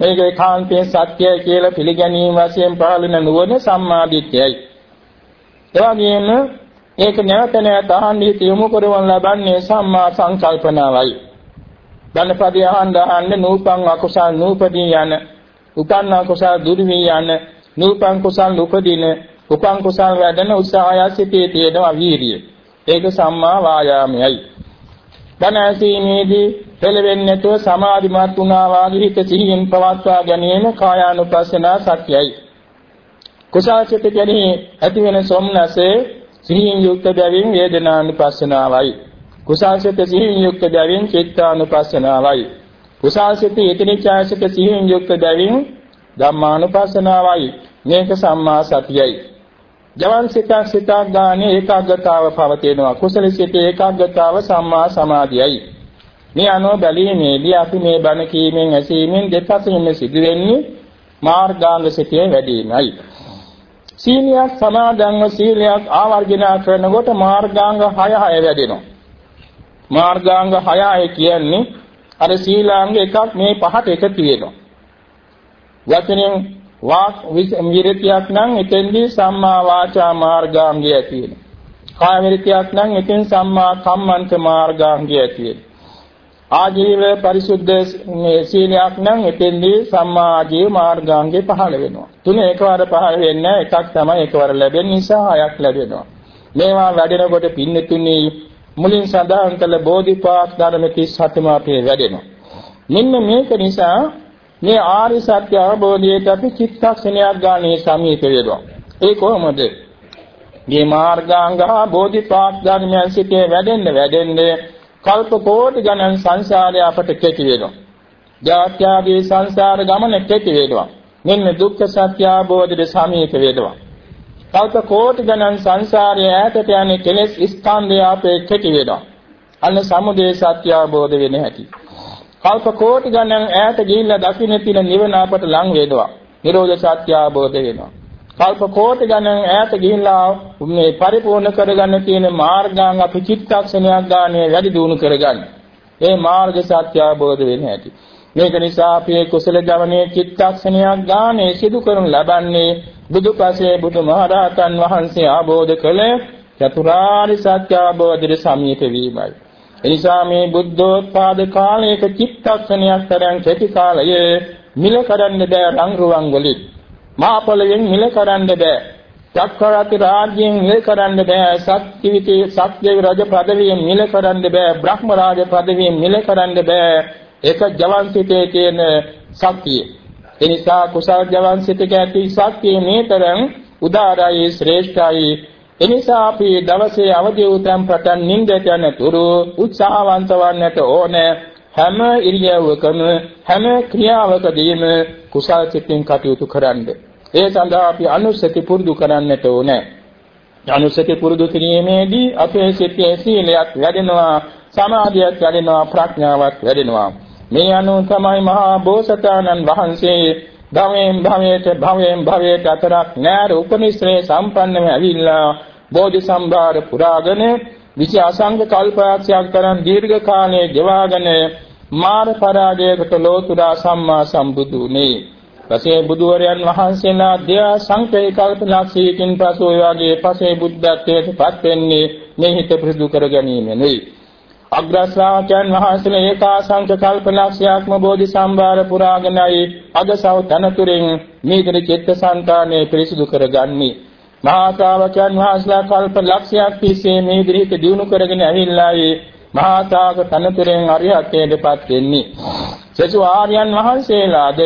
S1: මේක ඒකාන්තයෙන් සත්‍යයි කියලා පිළිගැනීම වශයෙන් පහළ වෙන නුවණ සම්මාදිට්ඨියයි. එවැගේම ඒක නැවත නැවත අහන්නේ යොමු කරවන ලබන්නේ සම්මා සංකල්පනාවයි. ධනපදී අහන්න අහන්න නූපං අකුසල් නූපදී යන උපන්න කුසල් දුරු වී යන නූපං කුසල් උපදින උපං කුසල් වැඩෙන උත්සාහය සිටේ තියෙනවා වීර්යය. ඒක සම්මා වායාමයයි. ධන ඇසීමේදී පෙළවෙන්නේ නැතුව සමාධිමත් වුණා වාගේ හිත සිහියෙන් පවත්වා ගැනීම කායානුපස්සනා සත්‍යයි. කුසල් සිත කෙරෙහි ඇති වෙන සොම්නසේ සිහියෙන් යුක්ත බැවින් වේදනානුපස්සනාවයි. කුසල්සිත සිහියෙන් යුක්ත බැවින් චිත්තානුපස්සනාවයි. කුසල්සිත ඊතනිචාසිත සිහියෙන් යුක්ත බැවින් ධම්මානුපස්සනාවයි. මේක සම්මා සතියයි. ජවන් සිතක් සිතක් ගානේ ඒකාග්‍රතාව පවතිනවා. කුසල සිත ඒකාග්‍රතාව සම්මා සමාධියයි. මේ අනුව බැලීමේදී අපි මේ බණ කීමෙන් ඇසීමෙන් දෙපසින්ම සිදුවෙන්නේ මාර්ගාංග සිතේ වැඩිමයි. සීලයක් සමාදන්ව සීලයක් ආවර්ජන කරනකොට මාර්ගාංග 6 6 වැඩෙනවා. මාර්ගාංග 6 6 කියන්නේ අර සීලාංග එකක් මේ පහට එකතු වෙනවා. වචනෙන් වාක් විරතියක් නම් එතෙන්දී සම්මා වාචා මාර්ගාංගය ඇති වෙනවා. කාය විරතියක් නම් එතෙන් සම්මා කම්මන්ත මාර්ගාංගය ඇති වෙනවා. ආජීව පරිසුද්ධ සීලයක් නම් එතෙන්දී සම්මා ආජීව මාර්ගාංගේ පහළ වෙනවා. තුන එකවර පහළ වෙන්නේ එකක් තමයි එකවර ලැබෙන නිසා හයක් ලැබෙනවා. මේවා වැඩෙනකොට පින්නතුනි මුලින් සඳහන් කළ බෝධිපාක් ධර්ම 37ම අපේ වැඩෙනවා. මෙන්න මේක නිසා මේ ආරි සත්‍ය අවබෝධයට අපි චිත්තක්ෂණයක් ගානේ සමීප වෙනවා. ඒ කොහොමද? මේ මාර්ගාංගා බෝධිපාක් ධර්මයන් සිටේ වැඩෙන්න වැඩෙන්න කල්ප කෝටි ගණන් සංසාරය අපට කෙටි වෙනවා. ජාත්‍යාදී සංසාර ගමන කෙටි වෙනවා. මෙන්න දුක්ඛ සත්‍ය අවබෝධයට සමීප වෙනවා. කල්ප කෝටි ගණන් සංසාරයේ ඈතට යන කෙලෙස් ස්කන්ධය අපේ කෙටි වෙනවා. අන්න සමුදය සත්‍ය අවබෝධ වෙන හැටි. කල්ප කෝටි ගණන් ඈත ගිහිල්ලා දකින්න තියෙන නිවන අපට ලං වෙනවා. නිරෝධ සත්‍ය අවබෝධ වෙනවා. කල්ප කෝටි ගණන් ඈත ගිහිල්ලා මේ පරිපූර්ණ කරගන්න තියෙන මාර්ගාංග අපි චිත්තක්ෂණයක් ගානේ වැඩි දියුණු කරගන්න. ඒ මාර්ග සත්‍ය අවබෝධ වෙන හැටි. මේක නිසා අපි කුසල ජවනයේ චිත්තක්ෂණයක් ගානේ සිදු කරනු ලබන්නේ බුදුපසේ බුදුමහරහතන් වහන්සේ ආબોධ කළ චතුරාර්ය සත්‍ය අවබෝධයට සමීප වීමයි. එනිසා මේ බුද්ධෝත්පාද කාලයක චිත්තක්ෂණයක් තරම් කෙටි කාලයේ මිල කරන්න බෑ රංගරුවන් වලින්. මාපලයෙන් මිල කරන්න බෑ. චක්‍රවර්ති රාජ්‍යයෙන් මිල කරන්න බෑ. සත්‍විති සත්‍ය රජ පදවියෙන් මිල කරන්න බෑ. බ්‍රහ්ම රාජ පදවියෙන් මිල කරන්න බෑ. ඒක ජවන්සිතේ තියෙන ශක්තිය. එනිසා කුසල ජවන්සිතක ඇති ශක්තිය මේතරම් උදාරයි ශ්‍රේෂ්ඨයි එනිසා අපි දවසේ අවදි උතම් පටන් නිින්දට යනතුරු උත්සාහවන්ත වන්නට ඕනේ හැම ඉරියව්වකම හැම ක්‍රියාවකදීම කුසල් සිතින් කටයුතු කරන්න. ඒ සඳහා අපි අනුසති පුරුදු කරන්නට ඕනේ. අනුසති පුරුදු කිරීමේදී අපේ සිතේ සීලයක් වැඩෙනවා, සමාධියක් වැඩෙනවා, ප්‍රඥාවක් වැඩෙනවා. මේ අනුව තමයි මහා බෝසතාණන් වහන්සේ භවයෙන් භවයට භවයෙන් භවයට අතරක් නෑර උපනිශ්‍රේ සම්පන්නව ඇවිල්ලා බෝධි සම්භාර පුරාගෙන විච අසංග කල්පයක් තරම් දීර්ඝ කාලයේ ගෙවාගෙන මාර පරාජයකට ලෝතුරා සම්මා සම්බුදුනේ පසේ බුදුවරයන් වහන්සේලා දෙයා සංකේ කල්ප ලක්ෂයකින් පසු ඔය වගේ පසේ බුද්ධත්වයට පත් වෙන්නේ මේ හිත ප්‍රසුදු කර ගැනීම නෙවෙයි. අග්‍ර ශ්‍රාවකයන් වහන්සේලා ඒකාසංක කල්ප ලක්ෂයක්ම බෝධි සම්භාර පුරාගෙනයි අගසව තනතුරෙන් මේකේ චිත්තසංතානය පිරිසුදු කරගන්නේ. මහා ශ්‍රාවකයන් වහන්සේලා කල්ප ලක්ෂයක් තිස්සේ මේ විදිහට දිනු කරගෙන ඇවිල්ලා ඒ මහා ශ්‍රාවක තනතුරෙන් අරිහත්ත්වයටපත් වෙන්නේ. සසු ආර්යයන් වහන්සේලාද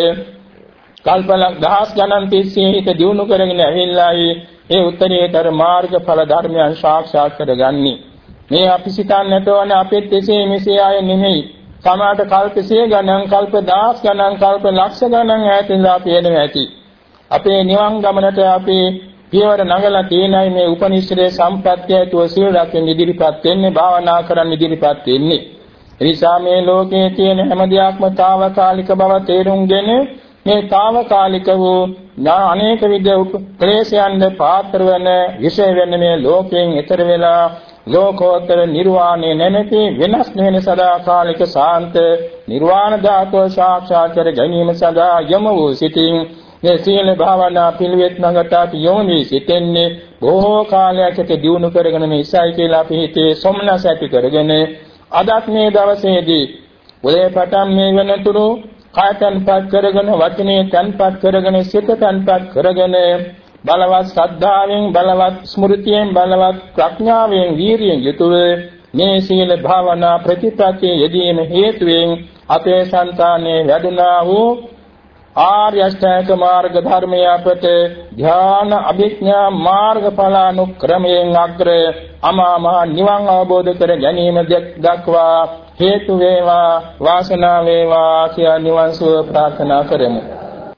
S1: කල්ප දහස් ගණන් තිස්සේ හිත දිනු කරගෙන ඇවිල්ලා ඒ උත්තරීතර මාර්ගඵල ධර්මයන් සාක්ෂාත් කරගන්නේ. මේ අපි සිතන්නට ඕන අපිත් එසේ මෙසේ අය නෙමෙයි. සමාත කල්පසේ ගණන් කල්ප දහස් ගණන් කල්ප ලක්ෂ ගණන් ඈතින්ලා අපි එනවා ඇති. අපේ නිවන් ගමනට අපේ පියවර නගලා තියෙනයි මේ උපනිශ්‍රේ සම්ප්‍රත්‍යයතුව සීල රැකෙන් ඉදිරිපත් වෙන්නේ භාවනා කරන් ඉදිරිපත් වෙන්නේ. එනිසා මේ ලෝකයේ තියෙන හැම දෙයක්ම తాවකාලික බව තේරුම්ගෙන මේ తాවකාලික වූ අනේක විද ක්ලේශයන්ද පාත්‍ර වෙන විශේෂ වෙන මේ ලෝකයෙන් ඈතර වෙලා ලෝකෝත්තර නිර්වාණය නැමැති වෙනස් නොවන සදාකාලික ශාන්ත නිර්වාණ ධාතුව සාක්ෂාත් කර ගැනීම සඳහා යම වූ සිටින් මේ සීල භාවනා පිළිවෙත් නඟට අපි යොමු සිටින්නේ බොහෝ කාලයකට දියුණු කරගෙන මේ ඉසයි කියලා අපි හිතේ සොම්නස ඇති කරගෙන අදත් මේ දවසේදී උදේ පටන් මේ වෙනතුරු කායතන්පත් කරගෙන වචනේ තන්පත් කරගෙන සිත තන්පත් කරගෙන බලවත් ශ්‍රද්ධාවෙන් බලවත් ස්මෘතියෙන් බලවත් ප්‍රඥාවෙන් වීරියෙන් යුතුව මේ සීල භාවනා ප්‍රතිපත්තිය යෙදීම හේතුවෙන් අපේ సంతානයේ වැඩුණා වූ ආර්ය අෂ්ටාංග මාර්ග ධර්මය අපට ධ්‍යාන අභිඥා මාර්ගඵලානුක්‍රමයෙන් අග්‍ර අමා මහ නිවන් අවබෝධ කර ගැනීම දක්වා හේතු වේවා වාසනාව වේවා කියා නිවන් සුව ප්‍රාර්ථනා කරමු.